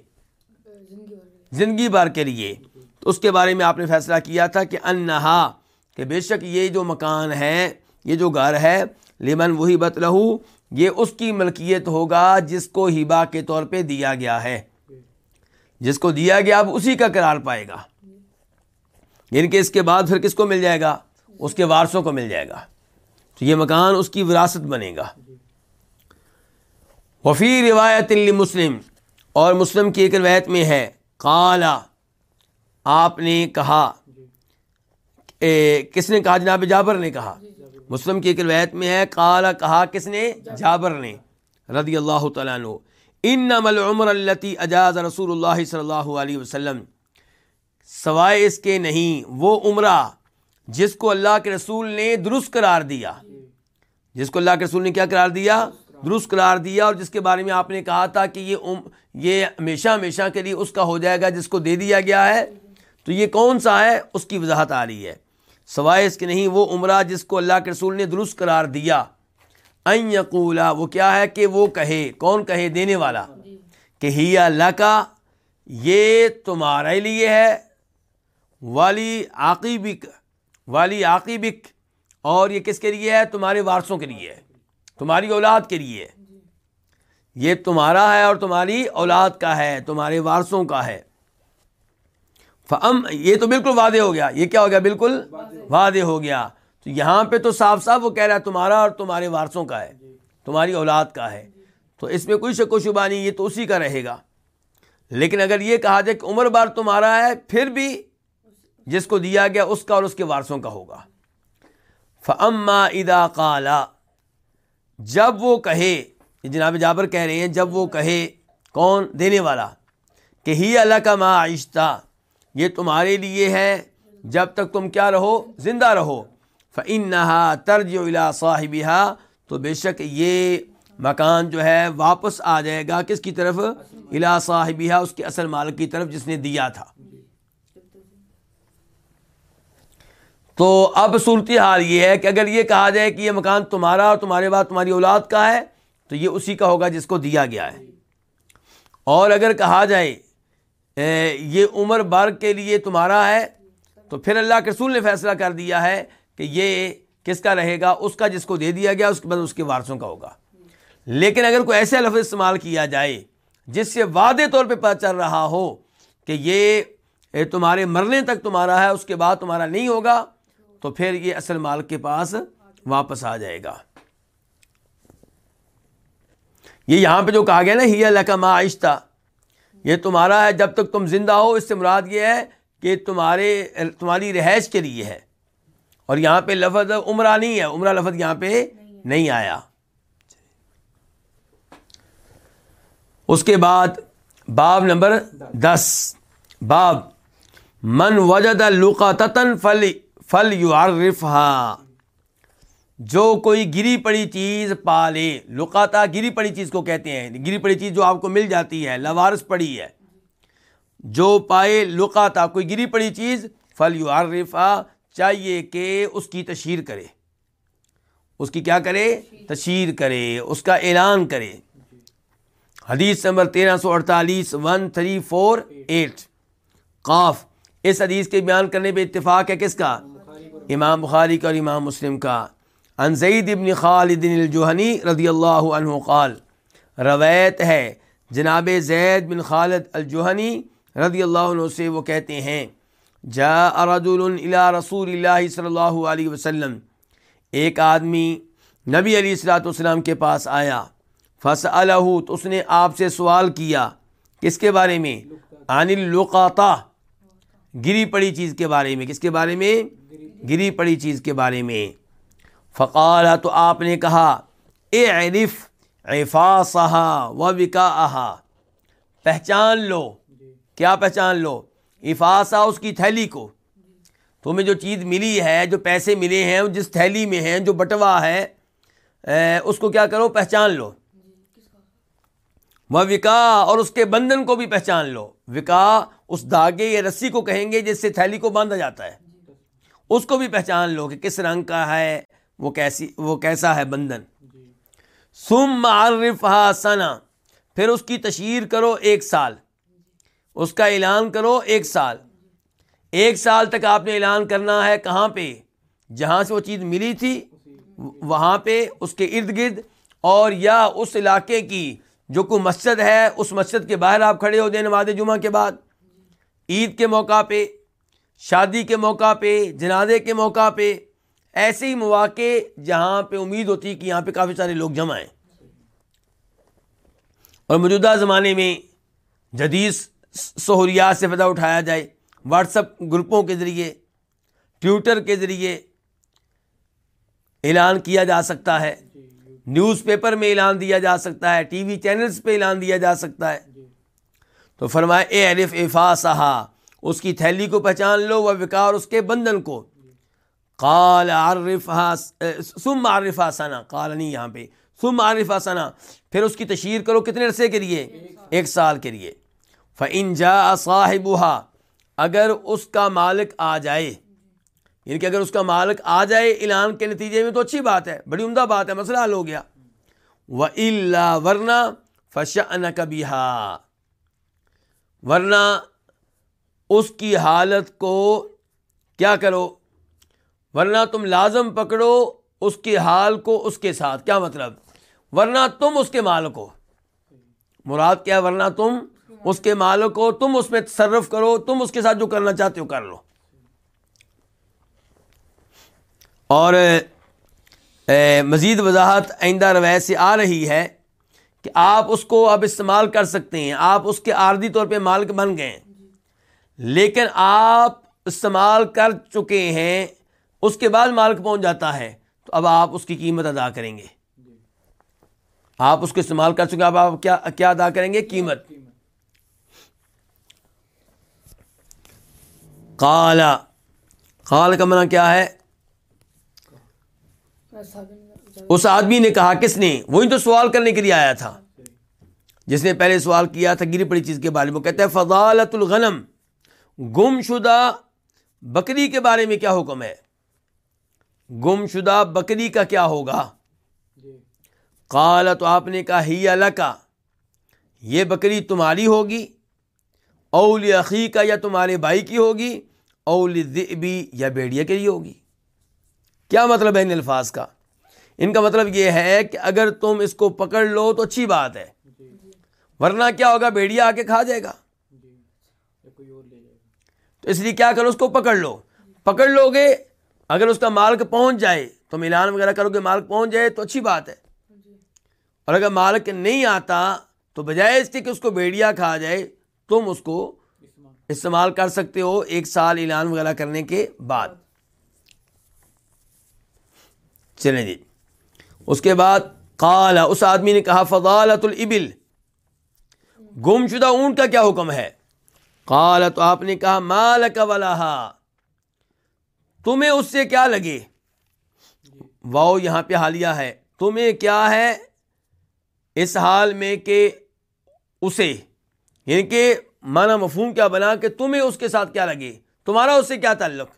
زندگی بھر کے لیے۔ تو اس کے بارے میں آپ نے فیصلہ کیا تھا کہ انہا، کہ بے شک یہ جو مکان ہے، یہ جو گھر ہے لیمن وہی بت لہو، یہ اس کی ملکیت ہوگا جس کو ہیبا کے طور پہ دیا گیا ہے۔ جس کو دیا گیا، اب اسی کا قرار پائے گا۔ یعنی کہ اس کے بعد پھر کس کو مل جائے گا؟ اس کے وارثوں کو مل جائے گا۔ تو یہ مکان اس کی وراثت بنے گا۔ وفی روایت مسلم اور مسلم کی ایک روایت میں ہے کالا آپ نے کہا کس نے کہا؟ جناب جابر نے کہا۔ مسلم کی ایک روایت میں ہے کالا کہا کس نے؟ جابر نے۔ رضی اللہ تعالیٰ عنہ۔ ان نمل عمر التی اجاز رسول اللہ صلی اللہ علیہ وسلم۔ سوائے اس کے نہیں، وہ عمرہ جس کو اللہ کے رسول نے درست قرار دیا۔ جس کو اللہ کے رسول نے کیا قرار دیا؟ درست قرار دیا، اور جس کے بارے میں آپ نے کہا تھا کہ یہ یہ ہمیشہ ہمیشہ کے لیے اس کا ہو جائے گا جس کو دے دیا گیا ہے، تو یہ کون سا ہے؟ اس کی وضاحت آ رہی ہے۔ سوائے اس کے نہیں، وہ عمرہ جس کو اللہ کے رسول نے درست قرار دیا۔ این یقولا، وہ کیا ہے کہ وہ کہے، کون کہے؟ دینے والا۔ کہ ہی اللہ کا، یہ تمہارے لیے ہے والی عاقبک والی عاقبک اور یہ کس کے لیے ہے؟ تمہارے وارثوں کے لیے ہے، تمہاری اولاد کے لیے یہ تمہارا ہے اور تمہاری اولاد کا ہے، تمہارے وارثوں کا ہے۔ فم یہ تو بالکل وعدے ہو گیا۔ یہ کیا ہو گیا؟ بالکل وعدے ہو گیا۔ تو یہاں پہ تو صاف صاف وہ کہہ رہا ہے تمہارا اور تمہارے وارثوں کا ہے، تمہاری اولاد کا ہے۔ تو اس میں کوئی شک و شبہ نہیں، یہ تو اسی کا رہے گا۔ لیکن اگر یہ کہا جائے کہ عمر بار تمہارا ہے، پھر بھی جس کو دیا گیا اس کا اور اس کے وارثوں کا ہوگا۔ فما ادا کالا جب وہ کہے جناب جابر کہہ رہے ہیں، جب وہ کہے، کون؟ دینے والا، کہ ہی اللہ کا معاشتہ یہ تمہارے لیے ہے، جب تک تم کیا رہو؟ زندہ رہو۔ فعن نہا ترج الا صاحبہ تو بے شک یہ مکان جو ہے واپس آ جائے گا کس کی طرف؟ الا صاحبہ اس کے اصل مالک کی طرف جس نے دیا تھا۔ تو اب صورتی حال یہ ہے کہ اگر یہ کہا جائے کہ یہ مکان تمہارا اور تمہارے بعد تمہاری اولاد کا ہے، تو یہ اسی کا ہوگا جس کو دیا گیا ہے۔ اور اگر کہا جائے یہ عمر بار کے لیے تمہارا ہے، تو پھر اللہ کے رسول نے فیصلہ کر دیا ہے کہ یہ کس کا رہے گا؟ اس کا جس کو دے دیا گیا، اس کے بعد اس کے وارثوں کا ہوگا۔ لیکن اگر کوئی ایسے لفظ استعمال کیا جائے جس سے وعدے طور پہ پتہ چل رہا ہو کہ یہ تمہارے مرنے تک تمہارا ہے، اس کے بعد تمہارا نہیں ہوگا تو پھر یہ اصل مال کے پاس واپس آ جائے گا۔ یہ یہاں پہ جو کہا گیا نا، ہی اللہ کا معاشتہ یہ تمہارا ہے، جب تک تم زندہ ہو، اس سے مراد یہ ہے کہ تمہارے، تمہاری رہائش کے لیے ہے۔ اور یہاں پہ لفظ عمرہ نہیں ہے، عمرہ لفظ یہاں پہ نہیں آیا۔ اس کے بعد باب نمبر دس، باب من وجد لقا تتن فل یو جو کوئی گری پڑی چیز پالے لقاتا گری پڑی چیز کو کہتے ہیں، گری پڑی چیز جو آپ کو مل جاتی ہے، لوارس پڑی ہے، جو پائے لقاتا کوئی گری پڑی چیز فل یو چاہیے کہ اس کی تشہیر کرے۔ اس کی کیا کرے؟ تشہیر کرے، اس کا اعلان کرے۔ حدیث نمبر تیرہ سو اڑتالیس ون تھری فور ایٹ قاف۔ اس حدیث کے بیان کرنے پہ اتفاق ہے کس کا؟ امام بخاری کا اور امام مسلم کا۔ ان زید ابن خالد الجوہنی رضی اللہ عنہ قال، روایت ہے، جناب زید بن خالد الجوہنی رضی اللہ عنہ سے وہ کہتے ہیں جا رجل الى رسول اللہ صلی اللہ علیہ وسلم۔ ایک آدمی نبی علیہ السلاۃ والسلام کے پاس آیا فص تو اس نے آپ سے سوال کیا، کس کے بارے میں؟ عن القاطہ گری پڑی چیز کے بارے میں۔ کس کے بارے میں؟ گری پڑی چیز کے بارے میں۔ فقال تو آپ نے کہا اے عرف عفا صحا و وکا پہچان لو۔ کیا پہچان لو؟ افاسا اس کی تھیلی کو۔ تمہیں جو چیز ملی ہے جو پیسے ملے ہیں جس تھیلی میں ہیں جو بٹوا ہے اس کو کیا کرو؟ پہچان لو۔ وہ وکا اور اس کے بندھن کو بھی پہچان لو۔ وکا اس دھاگے یا رسی کو کہیں گے جس سے تھیلی کو باندھا جاتا ہے۔ اس کو بھی پہچان لو کہ کس رنگ کا ہے وہ کیسی وہ کیسا ہے بندھن سم معرف سنا۔ پھر اس کی تشہیر کرو ایک سال۔ اس کا اعلان کرو ایک سال۔ ایک سال تک آپ نے اعلان کرنا ہے کہاں پہ؟ جہاں سے وہ چیز ملی تھی وہاں پہ اس کے ارد گرد اور یا اس علاقے کی جو کوئی مسجد ہے اس مسجد کے باہر آپ کھڑے ہو دیں نماز جمعہ کے بعد۔ عید کے موقع پہ شادی کے موقع پہ، جنازے کے موقع پہ، ایسے ہی مواقع جہاں پہ امید ہوتی ہے کہ یہاں پہ کافی سارے لوگ جمع ہیں۔ اور موجودہ زمانے میں جدید سہولیات سے فائدہ اٹھایا جائے، واٹس اپ گروپوں کے ذریعے ٹویٹر کے ذریعے اعلان کیا جا سکتا ہے۔ نیوز پیپر میں اعلان دیا جا سکتا ہے، ٹی وی چینلز پہ اعلان دیا جا سکتا ہے۔ تو فرمائے، اے الف افا صحا اس کی تھیلی کو پہچان لو وہ وکار اس کے بندھن کو۔ قال عرف سم عارف ثنا قال نہیں یہاں پہ۔ سم عارف ثنا پھر اس کی تشہیر کرو کتنے عرصے کے لیے؟ ایک سال کے لیے۔ فن جا صاحب اگر اس کا مالک آ جائے یعنی کہ اگر اس کا مالک آ جائے اعلان کے نتیجے میں تو اچھی بات ہے، بڑی عمدہ بات ہے، مسئلہ حل ہو گیا۔ وہ اللہ ورنہ فش کبھی ورنہ اس کی حالت کو کیا کرو؟ ورنہ تم لازم پکڑو اس کے حال کو اس کے ساتھ۔ کیا مطلب؟ ورنہ تم اس کے مال کو۔ مراد کیا ورنہ تم اس کے مال کو، تم اس میں تصرف کرو، تم اس کے ساتھ جو کرنا چاہتے ہو کر لو۔ اور مزید وضاحت آئندہ روایت سے آ رہی ہے کہ آپ اس کو اب استعمال کر سکتے ہیں۔ آپ اس کے عارضی طور پہ مالک بن گئے لیکن آپ استعمال کر چکے ہیں، اس کے بعد مالک پہنچ جاتا ہے، تو اب آپ اس کی قیمت ادا کریں گے۔ آپ اس کو استعمال کر چکے اب آپ کیا کیا ادا کریں گے؟ قیمت۔ کالا قال کا منع کیا ہے؟ اس آدمی نے کہا، کس نے؟ وہی تو سوال کرنے کے لیے آیا تھا۔ جس نے پہلے سوال کیا تھا، گری پڑی چیز کے بارے میں کہتے ہیں فضالت الغنم۔ گم شدہ بکری کے بارے میں کیا حکم ہے؟ گم شدہ بکری کا کیا ہوگا؟ کالا تو آپ نے کہا ہی کا یہ بکری تمہاری ہوگی اول عقی کا یا تمہارے بھائی کی ہوگی اول بھی یا بیڑیا کے لیے ہوگی۔ کیا مطلب ہے ان الفاظ کا؟ ان کا مطلب یہ ہے کہ اگر تم اس کو پکڑ لو تو اچھی بات ہے ورنہ کیا ہوگا بھیڑیا آ کے کھا جائے گا۔ تو اس لیے کیا کرو اس کو پکڑ لو۔ پکڑ لو گے، اگر اس کا مالک پہنچ جائے تو ملان وغیرہ کرو گے مالک پہنچ جائے تو اچھی بات ہے۔ اور اگر مالک نہیں آتا، تو بجائے اس کے کہ اس کو بھیڑیا کھا جائے، تم اس کو استعمال کر سکتے ہو ایک سال اعلان وغیرہ کرنے کے بعد۔ چلیں جی۔ اس کے بعد کالا اس آدمی نے کہا فضالت الابل۔ گم شدہ اونٹ کا کیا حکم ہے؟ کالا تو آپ نے کہا مالک والا تمہیں اس سے کیا لگے؟ واؤ، یہاں پہ حالیہ ہے۔ تمہیں کیا ہے اس حال میں کہ اسے یعنی کہ مانا مفہوم کیا بنا کہ تمہیں اس کے ساتھ کیا لگے؟ تمہارا اس سے کیا تعلق؟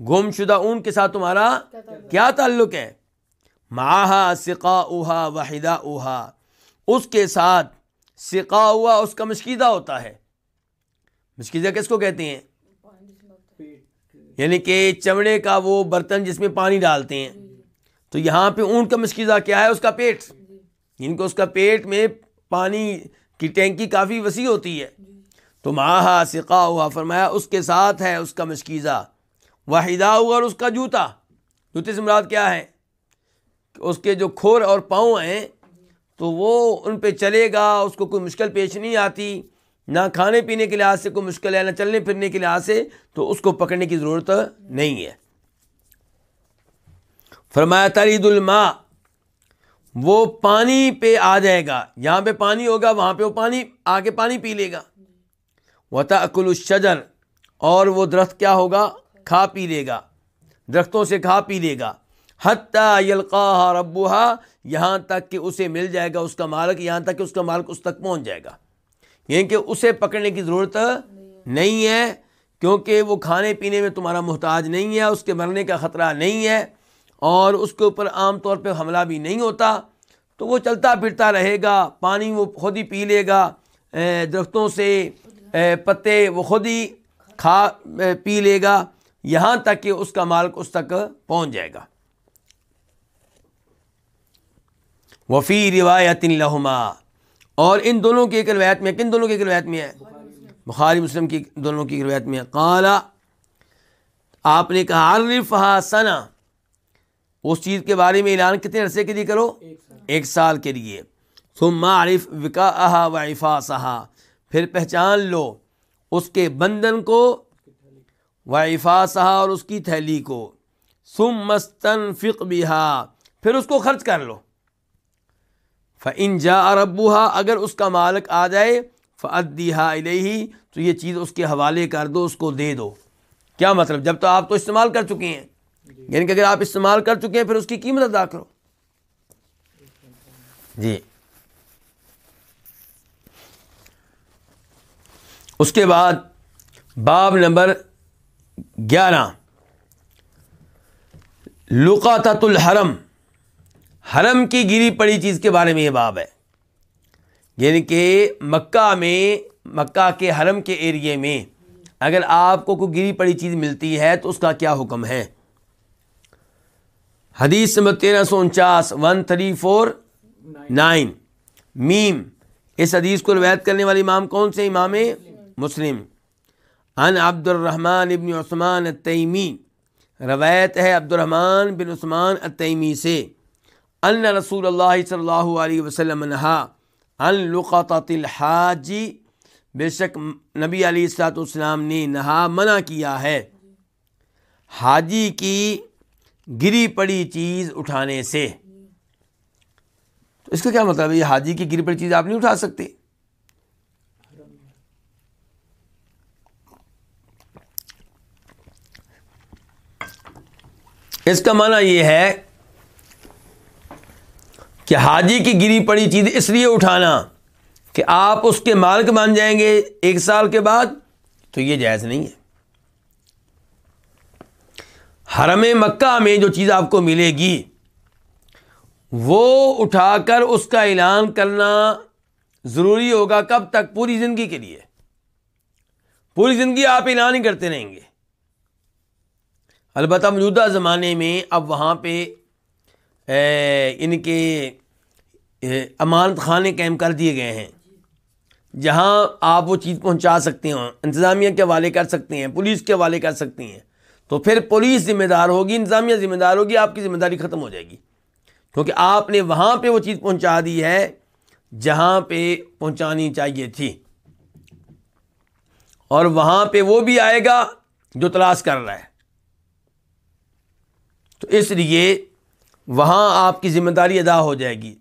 گم شدہ اون کے ساتھ تمہارا کیا تعلق ہے؟ ماہا سکا اوہا واحدہ اوہا اس کے ساتھ سکا ہوا، اس کا مشکیزہ ہوتا ہے۔ مشکیزہ کس کو کہتے ہیں؟ یعنی کہ چمڑے کا وہ برتن جس میں پانی ڈالتے ہیں۔ تو یہاں پہ اونٹ کا مشکیزہ کیا ہے؟ اس کا پیٹ۔ یعنی ان کو اس کا پیٹ میں پانی کی ٹینکی کافی وسیع ہوتی ہے۔ تو ماہا سکا ہوا، فرمایا اس کے ساتھ ہے اس کا مشکیزہ واحدہ ہوا اور اس کا جوتا۔ جوتے سے مراد کیا ہے؟ اس کے جو کھور اور پاؤں ہیں تو وہ ان پہ چلے گا، اس کو کوئی مشکل پیش نہیں آتی۔ نہ کھانے پینے کے لحاظ سے کوئی مشکل ہے، نہ چلنے پھرنے کے لحاظ سے، تو اس کو پکڑنے کی ضرورت نہیں ہے۔ فرمایا، ترید الماء، وہ پانی پہ آ جائے گا۔ یہاں پہ پانی ہوگا، وہاں پہ وہ پانی آ کے پانی پی لے گا۔ وطا اکل الشجر، اور وہ درخت کیا ہوگا؟ کھا پی لے گا۔ درختوں سے کھا پی لے گا۔ حتیٰ یلقا ربوہا یہاں تک کہ اسے مل جائے گا اس کا مالک، یہاں تک کہ اس کا مالک اس تک پہنچ جائے گا۔ یعنی کہ اسے پکڑنے کی ضرورت نہیں ہے، کیونکہ وہ کھانے پینے میں تمہارا محتاج نہیں ہے، اس کے مرنے کا خطرہ نہیں ہے، اور اس کے اوپر عام طور پہ حملہ بھی نہیں ہوتا۔ تو وہ چلتا پھرتا رہے گا، پانی وہ خود ہی پی لے گا درختوں سے پتے وہ خود ہی کھا پی لے گا۔ یہاں تک کہ اس کا مالک اس تک پہنچ جائے گا۔ وفی روایت لہما اور ان دونوں کی ایک روایت میں، کن دونوں کی ایک روایت میں ہے؟ بخاری، مسلم کی دونوں کی روایت میں ہے۔ کالا آپ نے کہا عرف سنا اس چیز کے بارے میں اعلان کتنے عرصے کے لیے کرو؟ ایک سال کے لیے۔ ثم عارف وکا و عفا پھر پہچان لو اس کے بندن کو و عفا اور اس کی تھیلی کو۔ سم مستن فق پھر اس کو خرچ کر لو۔ فن جا اربوہا اگر اس کا مالک آ جائے فدیحا الہی تو یہ چیز اس کے حوالے کر دو، اس کو دے دو۔ کیا مطلب؟ جب تو آپ تو استعمال کر چکے ہیں۔ یعنی کہ اگر آپ استعمال کر چکے ہیں، پھر اس کی قیمت ادا کرو۔ جی۔ اس کے بعد باب نمبر گیارہ۔ لقاتت الحرم۔ حرم کی گری پڑی چیز کے بارے میں یہ باب ہے۔ یعنی کہ مکہ میں، مکہ کے حرم کے ایریے میں اگر آپ کو کوئی گری پڑی چیز ملتی ہے تو اس کا کیا حکم ہے؟ حدیث نمبر تیرہ سو انچاس، ون تھری فور نائن۔ میم، اس حدیث کو روایت کرنے والی امام کون سے؟ امام مسلم۔ ان عبد الرحمن ابن عثمان التیمی۔ روایت ہے عبد الرحمن بن عثمان التیمی سے۔ ان رسول اللہ صلی اللہ علیہ وسلم نہا القاط الحاجی بے شک نبی علی السلاۃ السلام نے نہا منع کیا ہے۔ حاجی کی گری پڑی چیز اٹھانے سے۔ تو اس کا کیا مطلب ہے؟ یہ حاجی کی گری پڑی چیز آپ نہیں اٹھا سکتے۔ اس کا معنی یہ ہے کہ حاجی کی گری پڑی چیز اس لیے اٹھانا کہ آپ اس کے مالک بن جائیں گے ایک سال کے بعد، تو یہ جائز نہیں ہے۔ حرم مکہ میں جو چیز آپ کو ملے گی، وہ اٹھا کر اس کا اعلان کرنا ضروری ہوگا کب تک؟ پوری زندگی کے لیے۔ پوری زندگی آپ اعلان ہی کرتے رہیں گے۔ البتہ موجودہ زمانے میں اب وہاں پہ ان کے امانت خانے قائم کر دیے گئے ہیں۔ جہاں آپ وہ چیز پہنچا سکتے ہیں انتظامیہ کے حوالے کر سکتے ہیں، پولیس کے حوالے کر سکتے ہیں، تو پھر پولیس ذمہ دار ہوگی، انتظامیہ ذمہ دار ہوگی، آپ کی ذمہ داری ختم ہو جائے گی۔ کیونکہ آپ نے وہاں پہ وہ چیز پہنچا دی ہے جہاں پہ پہنچانی چاہیے تھی۔ اور وہاں پہ وہ بھی آئے گا جو تلاش کر رہا ہے۔ تو اس لیے وہاں آپ کی ذمہ داری ادا ہو جائے گی۔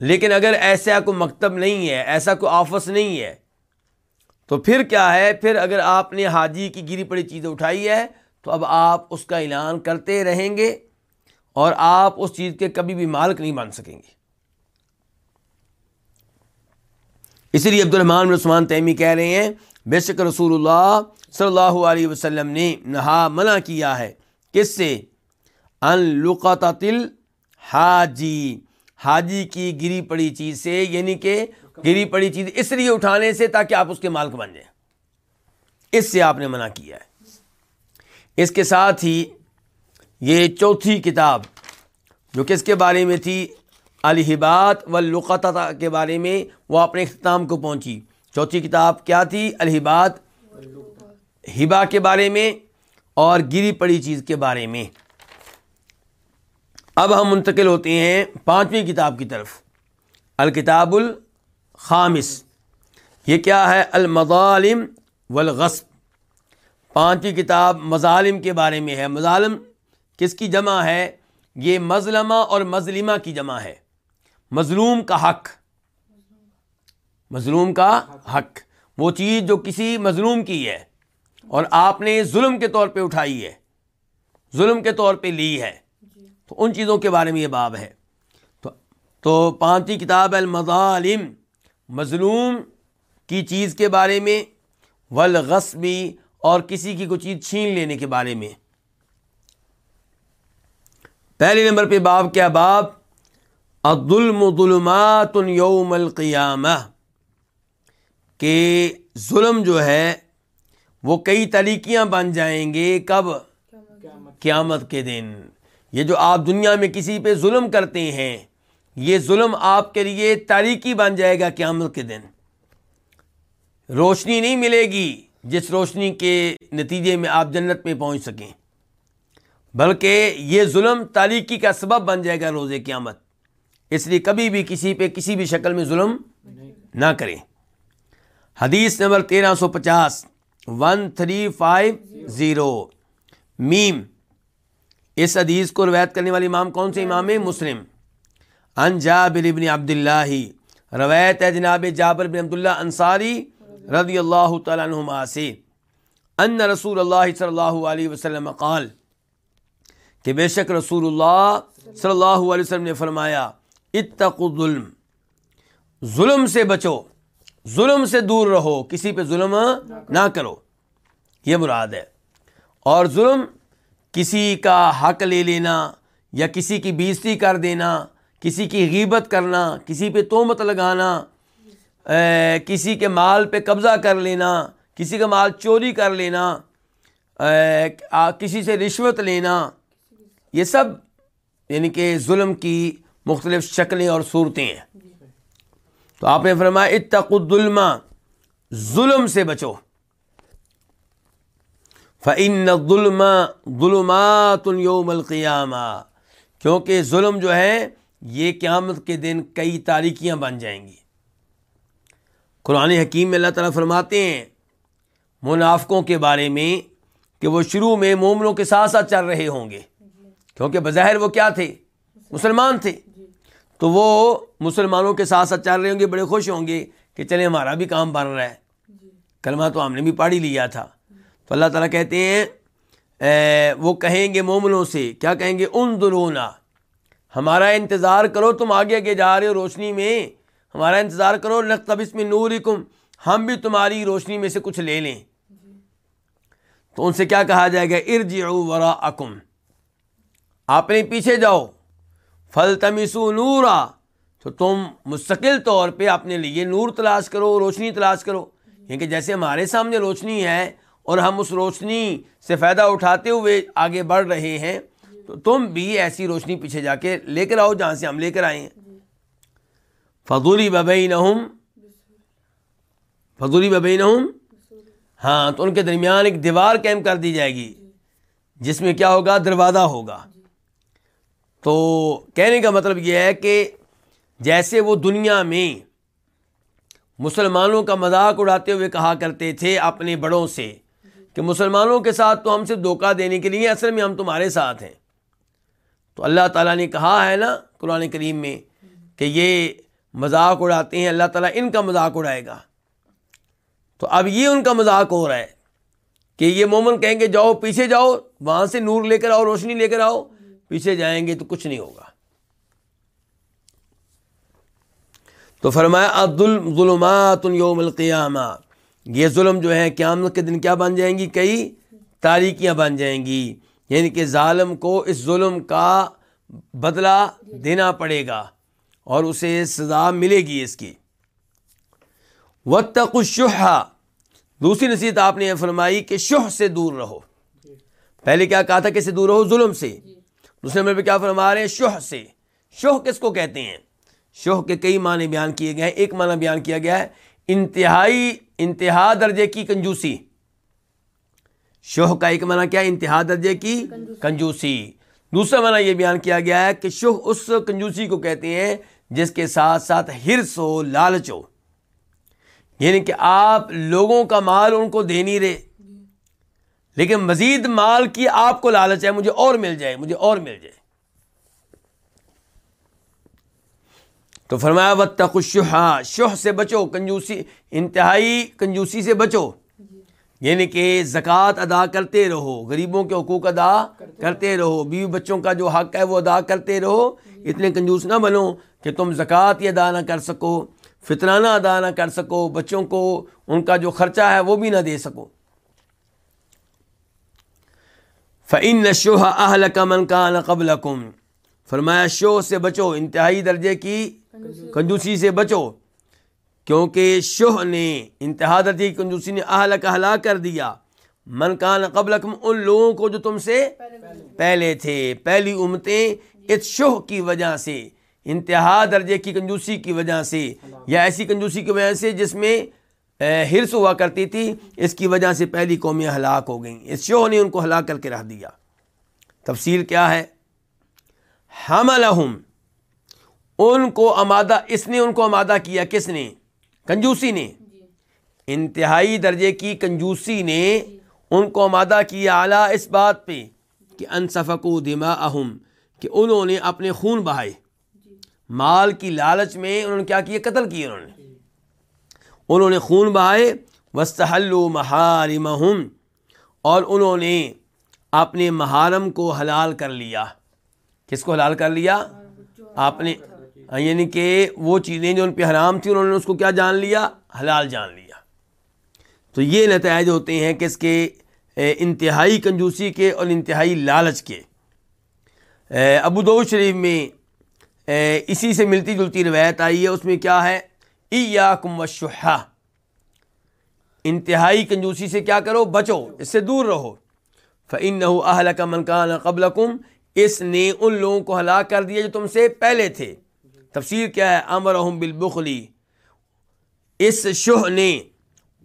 لیکن اگر ایسا کوئی مکتب نہیں ہے، ایسا کوئی آفس نہیں ہے، تو پھر کیا ہے؟ پھر اگر آپ نے حاجی کی گری پڑی چیزیں اٹھائی ہے، تو اب آپ اس کا اعلان کرتے رہیں گے اور آپ اس چیز کے کبھی بھی مالک نہیں بن سکیں گے۔ اسی لیے عبد الرحمان عثمان تیمی کہہ رہے ہیں، بے شک رسول اللہ صلی اللہ علیہ وسلم نے نہا منع کیا ہے۔ کس سے؟ ان لقطل حاجی حاجی کی گری پڑی چیز سے یعنی کہ گری پڑی چیز اس لیے اٹھانے سے تاکہ آپ اس کے مالک بن جائیں۔ اس سے آپ نے منع کیا ہے۔ اس کے ساتھ ہی یہ چوتھی کتاب جو کس کے بارے میں تھی؟ الہبات و لقطہ کے بارے میں وہ اپنے اختتام کو پہنچی۔ چوتھی کتاب کیا تھی؟ الہبات، ہبا کے بارے میں اور گری پڑی چیز کے بارے میں۔ اب ہم منتقل ہوتے ہیں پانچویں کتاب کی طرف۔ الکتاب الخامس۔ یہ کیا ہے؟ المظالم والغصب۔ پانچویں کتاب مظالم کے بارے میں ہے۔ مظالم کس کی جمع ہے؟ یہ مظلمہ اور مظلمہ کی جمع ہے۔ مظلوم کا حق۔ مظلوم کا حق۔ وہ چیز جو کسی مظلوم کی ہے اور آپ نے ظلم کے طور پہ اٹھائی ہے۔ ظلم کے طور پہ لی ہے۔ تو ان چیزوں کے بارے میں یہ باب ہے۔ تو تو پانچویں کتاب المظالم مظلوم کی چیز کے بارے میں ولغصبی اور کسی کی کوئی چیز چھین لینے کے بارے میں۔ پہلے نمبر پہ باب کیا باب؟ عدالم ظلمات یوم القیامہ۔ کہ ظلم جو ہے وہ کئی طریقیاں بن جائیں گے کب؟ قیامت کے دن۔ یہ جو آپ دنیا میں کسی پہ ظلم کرتے ہیں، یہ ظلم آپ کے لیے تاریخی بن جائے گا قیامت کے دن۔ روشنی نہیں ملے گی جس روشنی کے نتیجے میں آپ جنت میں پہنچ سکیں۔ بلکہ یہ ظلم تاریخی کا سبب بن جائے گا روز قیامت۔ اس لیے کبھی بھی کسی پہ کسی بھی شکل میں ظلم نہ کریں۔ حدیث نمبر تیرہ سو پچاس ون تھری فائیو زیرو میم اس حدیث کو روایت کرنے والے امام کون سے امام مسلم۔ ان جابر ابن عبد اللہ روایت ہے جناب جابر بن عبداللہ انصاری رضی اللہ تعالیٰ عنہما سے۔ ان رسول اللہ صلی اللہ علیہ وسلم قال کہ بے شک رسول اللہ صلی اللہ علیہ وسلم نے فرمایا اتقوا الظلم ظلم سے بچو ظلم سے دور رہو کسی پہ ظلم نہ کرو۔ یہ مراد ہے۔ اور ظلم کسی کا حق لے لینا یا کسی کی بیزتی کر دینا، کسی کی غیبت کرنا، کسی پہ تومت لگانا کسی کے مال پہ قبضہ کر لینا، کسی کا مال چوری کر لینا کسی سے رشوت لینا، یہ سب یعنی کہ ظلم کی مختلف شکلیں اور صورتیں ہیں۔ تو آپ نے فرمایا اتق الظلم، ظلم سے بچو۔ فعن ظلم ظلمات یوم القیامہ کیونکہ ظلم جو ہے، یہ قیامت کے دن کئی تاریکیاں بن جائیں گی۔ قرآن حکیم میں اللہ تعالیٰ فرماتے ہیں منافقوں کے بارے میں کہ وہ شروع میں مومنوں کے ساتھ ساتھ چل رہے ہوں گے۔ کیونکہ بظاہر وہ کیا تھے؟ مسلمان تھے۔ تو وہ مسلمانوں کے ساتھ ساتھ چل رہے ہوں گے، بڑے خوش ہوں گے کہ چلے ہمارا بھی کام بن رہا ہے۔ کلمہ تو ہم نے بھی پاڑی لیا تھا۔ تو اللہ تعالیٰ کہتے ہیں وہ کہیں گے مومنوں سے، کیا کہیں گے؟ ان درونا ہمارا انتظار کرو، تم آگے آگے جا رہے ہو روشنی میں، ہمارا انتظار کرو نقطب میں نور ہم بھی تمہاری روشنی میں سے کچھ لے لیں۔ تو ان سے کیا کہا جائے گا؟ ارج ورا اکم اپنے پیچھے جاؤ فل تمسو نورا، تو تم مستقل طور پہ اپنے لیے نور تلاش کرو، روشنی تلاش کرو۔ یعنی کیونکہ جیسے ہمارے سامنے روشنی ہے اور ہم اس روشنی سے فائدہ اٹھاتے ہوئے آگے بڑھ رہے ہیں۔ تو تم بھی ایسی روشنی پیچھے جا کے لے کر آؤ جہاں سے ہم لے کر آئے ہیں۔ فضولی ببئی نہم فضولی ببئی نہم ہاں تو ان کے درمیان ایک دیوار قائم کر دی جائے گی، جس میں کیا ہوگا؟ دروازہ ہوگا۔ تو کہنے کا مطلب یہ ہے کہ جیسے وہ دنیا میں مسلمانوں کا مذاق اڑاتے ہوئے کہا کرتے تھے اپنے بڑوں سے کہ مسلمانوں کے ساتھ تو ہم صرف دھوکہ دینے کے لیے اصل میں ہم تمہارے ساتھ ہیں۔ تو اللہ تعالیٰ نے کہا ہے نا قرآن کریم میں کہ یہ مذاق اڑاتے ہیں، اللہ تعالیٰ ان کا مذاق اڑائے گا۔ تو اب یہ ان کا مذاق ہو رہا ہے کہ یہ مومن کہیں گے، جاؤ پیچھے جاؤ، وہاں سے نور لے کر آؤ، روشنی لے کر آؤ، پیچھے جائیں گے تو کچھ نہیں ہوگا۔ تو فرمایا عبد الظلمات یوم القیامہ۔ یہ ظلم جو ہے قیامت کے دن کیا بن جائیں گی؟ کئی تاریکیاں بن جائیں گی۔ یعنی کہ ظالم کو اس ظلم کا بدلہ دینا پڑے گا اور اسے سزا ملے گی اس کی۔ وطق الشح۔ دوسری نصیحت آپ نے یہ فرمائی کہ شہ سے دور رہو۔ پہلے کیا کہا تھا کہ سے دور رہو؟ ظلم سے۔ دوسرے نمبر پہ کیا فرما رہے ہیں؟ شہ سے۔ شہ کس کو کہتے ہیں؟ شہ کے کئی معنی بیان کیے گئے ہیں۔ ایک معنی بیان کیا گیا ہے انتہائی انتہا درجے کی کنجوسی۔ شوہ کا ایک معنی کیا انتہا درجے کی کنجوسی۔ دوسرا معنی یہ بیان کیا گیا ہے کہ شوہ اس کنجوسی کو کہتے ہیں جس کے ساتھ ساتھ ہرس ہو لالچ ہو۔ یعنی کہ آپ لوگوں کا مال ان کو دے نہیں رہے۔ لیکن مزید مال کی آپ کو لالچ ہے مجھے اور مل جائے مجھے اور مل جائے۔ تو فرمایا وقت شہا شہ سے بچو، کنجوسی، انتہائی کنجوسی سے بچو۔ یعنی کہ زکوٰۃ ادا کرتے رہو، غریبوں کے حقوق ادا کرتے رہو، بیوی بچوں کا جو حق ہے وہ ادا کرتے رہو۔ اتنے کنجوس نہ بنو کہ تم زکوٰۃ ہی ادا نہ کر سکو، فطرانہ ادا نہ کر سکو، بچوں کو ان کا جو خرچہ ہے وہ بھی نہ دے سکو۔ فعن نشوہ اہل کا من کا قبل فرمایا شو سے بچو، انتہائی درجے کی کنجوسی سے بچو۔ کیونکہ شوہ نے انتہا کی کنجوسی نے اہل کا ہلاک کر دیا۔ من کان قبل ان لوگوں کو جو تم سے پہلے تھے۔ پہلی امتیں اس شوہ کی وجہ سے انتہا درجے کی کنجوسی کی وجہ سے یا ایسی کنجوسی کی وجہ سے جس میں ہرس ہوا کرتی تھی۔ اس کی وجہ سے پہلی قومیاں ہلاک ہو گئیں۔ اس شوہ نے ان کو ہلاک کر کے رکھ دیا۔ تفصیل کیا ہے؟ ہم ان کو آمادہ اس نے ان کو آمادہ کیا کس نے؟ کنجوسی نے۔ انتہائی درجے کی کنجوسی نے ان کو آمادہ کیا اعلیٰ اس بات پہ کہ انصفق و دما اہم کہ انہوں نے اپنے خون بہائے۔ مال کی لالچ میں انہوں نے کیا کیا؟ قتل کیے انہوں نے۔ انہوں نے خون بہائے وسطل و محارم اور انہوں نے اپنے محارم کو حلال کر لیا۔ کس کو حلال کر لیا؟ آپ نے ہاں، یعنی کہ وہ چیزیں جو ان پہ حرام تھیں انہوں نے اس کو کیا جان لیا؟ حلال جان لیا۔ تو یہ نتائج ہوتے ہیں کہ اس کے انتہائی کنجوسی کے اور انتہائی لالچ کے۔ ابو دو شریف میں اسی سے ملتی جلتی روایت آئی ہے، اس میں کیا ہے؟ ای یا کم انتہائی کنجوسی سے کیا کرو؟ بچو، اس سے دور رہو۔ فعن اہل کا منکان قبل کم اس نے ان لوگوں کو ہلاک کر دیا جو تم سے پہلے تھے۔ تفسیر کیا ہے؟ امر بالبخلی اس شہ نے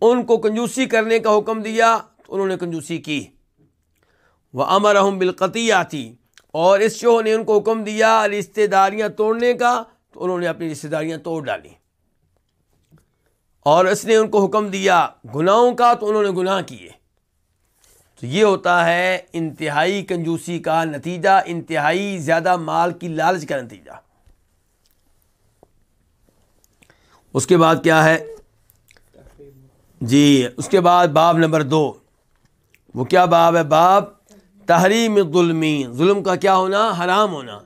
ان کو کنجوسی کرنے کا حکم دیا، تو انہوں نے کنجوسی کی. وہ امر بالقطیہ تھی اور اس شوہ نے ان کو حکم دیا رشتے داریاں توڑنے کا، تو انہوں نے اپنی رشتے داریاں توڑ ڈالی. اور اس نے ان کو حکم دیا گناہوں کا، تو انہوں نے گناہ کیے. تو یہ ہوتا ہے انتہائی کنجوسی کا نتیجہ، انتہائی زیادہ مال کی لالچ کا نتیجہ. اس کے بعد کیا ہے؟ جی اس کے بعد باب نمبر دو۔ وہ کیا باب ہے؟ باب تحریم ظلمی ظلم کا کیا ہونا؟ حرام ہونا۔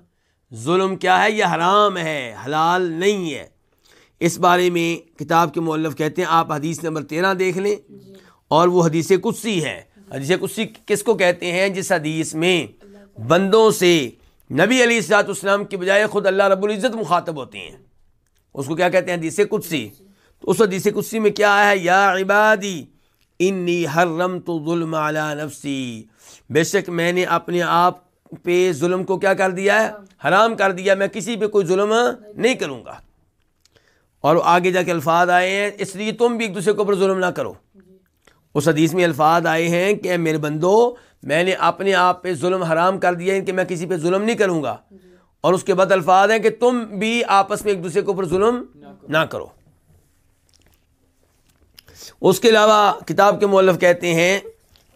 ظلم کیا ہے؟ یہ حرام ہے، حلال نہیں ہے۔ اس بارے میں کتاب کے مولف کہتے ہیں، آپ حدیث نمبر تیرہ دیکھ لیں۔ اور وہ حدیث کسی ہے۔ حدیث کسی کس کو کہتے ہیں؟ جس حدیث میں بندوں سے نبی علی السلاط اسلام کی بجائے خود اللہ رب العزت مخاطب ہوتے ہیں۔ اس کو کیا کہتے ہیں؟ حدیث کسی تو اس حدیث کسی میں کیا آیا ہے؟ یا عبادی، انی حرم تو ظلم نفسی۔ بے شک میں نے اپنے آپ پہ ظلم کو کیا کر دیا ہے؟ حرام کر دیا۔ میں کسی پہ کوئی ظلم نہیں کروں گا۔ اور آگے جا کے الفاظ آئے ہیں، اس لیے تم بھی ایک دوسرے کے اوپر ظلم نہ کرو۔ اس حدیث میں الفاظ آئے ہیں کہ میرے بندو، میں نے اپنے آپ پہ ظلم حرام کر دیا ہے کہ میں کسی پہ ظلم نہیں کروں گا۔ اور اس کے بعد الفاظ ہیں کہ تم بھی آپس میں ایک دوسرے کے اوپر ظلم نہ کرو۔ اس کے علاوہ کتاب کے مولف کہتے ہیں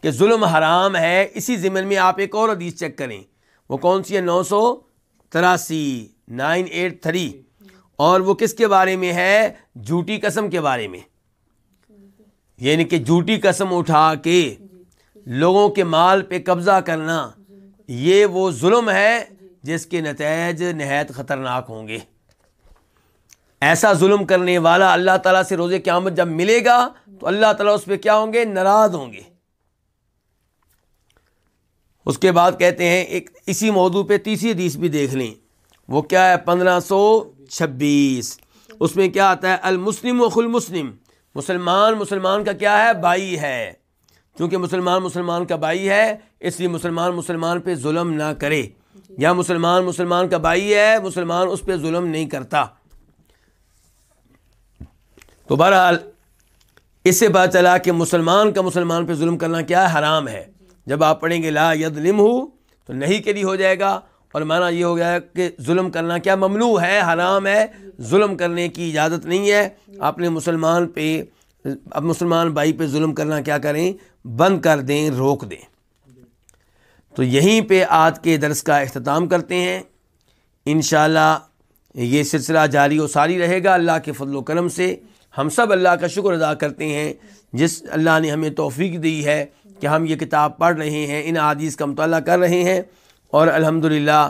کہ ظلم حرام ہے، اسی ضمن میں آپ ایک اور حدیث چیک کریں۔ وہ کون سی ہے؟ نو سو تراسی، نائن ایٹ تھری۔ اور وہ کس کے بارے میں ہے؟ جھوٹی قسم کے بارے میں۔ یعنی کہ جھوٹی قسم اٹھا کے لوگوں کے مال پہ قبضہ کرنا، یہ وہ ظلم ہے جس کے نتائج نہایت خطرناک ہوں گے۔ ایسا ظلم کرنے والا اللہ تعالیٰ سے روزے قیامت جب ملے گا، تو اللہ تعالیٰ اس پہ کیا ہوں گے؟ ناراض ہوں گے۔ اس کے بعد کہتے ہیں، ایک اسی موضوع پہ تیسری حدیث بھی دیکھ لیں۔ وہ کیا ہے؟ پندرہ سو چھبیس۔ اس میں کیا آتا ہے؟ المسلم و خل مسلم مسلمان مسلمان کا کیا ہے؟ بھائی ہے۔ کیونکہ مسلمان مسلمان کا بھائی ہے، اس لیے مسلمان مسلمان پہ ظلم نہ کرے۔ یا مسلمان مسلمان کا بھائی ہے، مسلمان اس پہ ظلم نہیں کرتا۔ تو بہرحال، اس سے پتہ چلا کہ مسلمان کا مسلمان پہ ظلم کرنا کیا ہے حرام ہے۔ جب آپ پڑھیں گے لا ید لم ہو تو نہیں کے لیے ہو جائے گا۔ اور مانا یہ ہو گیا کہ ظلم کرنا کیا ممنوع ہے، حرام ہے۔ ظلم کرنے کی اجازت نہیں ہے۔ اپنے مسلمان پہ اب مسلمان بھائی پہ ظلم کرنا کیا کریں؟ بند کر دیں، روک دیں۔ تو یہیں پہ آج کے درس کا اختتام کرتے ہیں۔ انشاءاللہ یہ سلسلہ جاری و ساری رہے گا۔ اللہ کے فضل و کرم سے ہم سب اللہ کا شکر ادا کرتے ہیں۔ جس اللہ نے ہمیں توفیق دی ہے کہ ہم یہ کتاب پڑھ رہے ہیں، ان عادیث کا مطالعہ کر رہے ہیں۔ اور الحمد للہ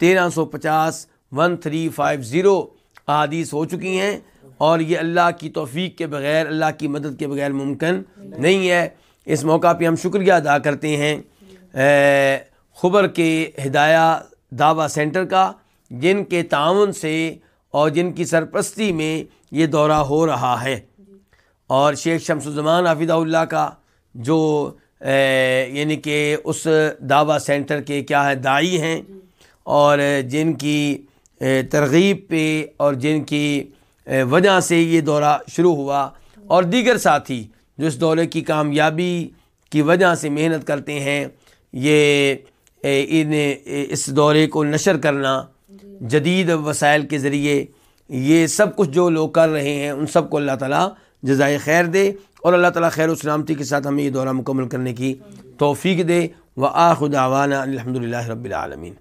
تیرہ سو پچاس ون تھری فائیو زیرو احادیث ہو چکی ہیں۔ اور یہ اللہ کی توفیق کے بغیر، اللہ کی مدد کے بغیر ممکن نہیں ہے۔ اس موقع پہ ہم شکریہ ادا کرتے ہیں۔ خبر کے ہدایہ دعویٰ سینٹر کا، جن کے تعاون سے اور جن کی سرپرستی میں یہ دورہ ہو رہا ہے۔ اور شیخ شمس الزمان حافظ اللہ کا جو یعنی کہ اس دعویٰ سینٹر کے کیا ہے دائی ہیں۔ اور جن کی ترغیب پہ اور جن کی وجہ سے یہ دورہ شروع ہوا۔ اور دیگر ساتھی جو اس دورے کی کامیابی کی وجہ سے محنت کرتے ہیں یہ ان اس دورے کو نشر کرنا جدید وسائل کے ذریعے یہ سب کچھ جو لوگ کر رہے ہیں، ان سب کو اللہ تعالیٰ جزائے خیر دے اور اللہ تعالیٰ خیر و سلامتی کے ساتھ ہمیں یہ دورہ مکمل کرنے کی توفیق دے۔ و آخ دعوانا الحمد للہ رب العالمین۔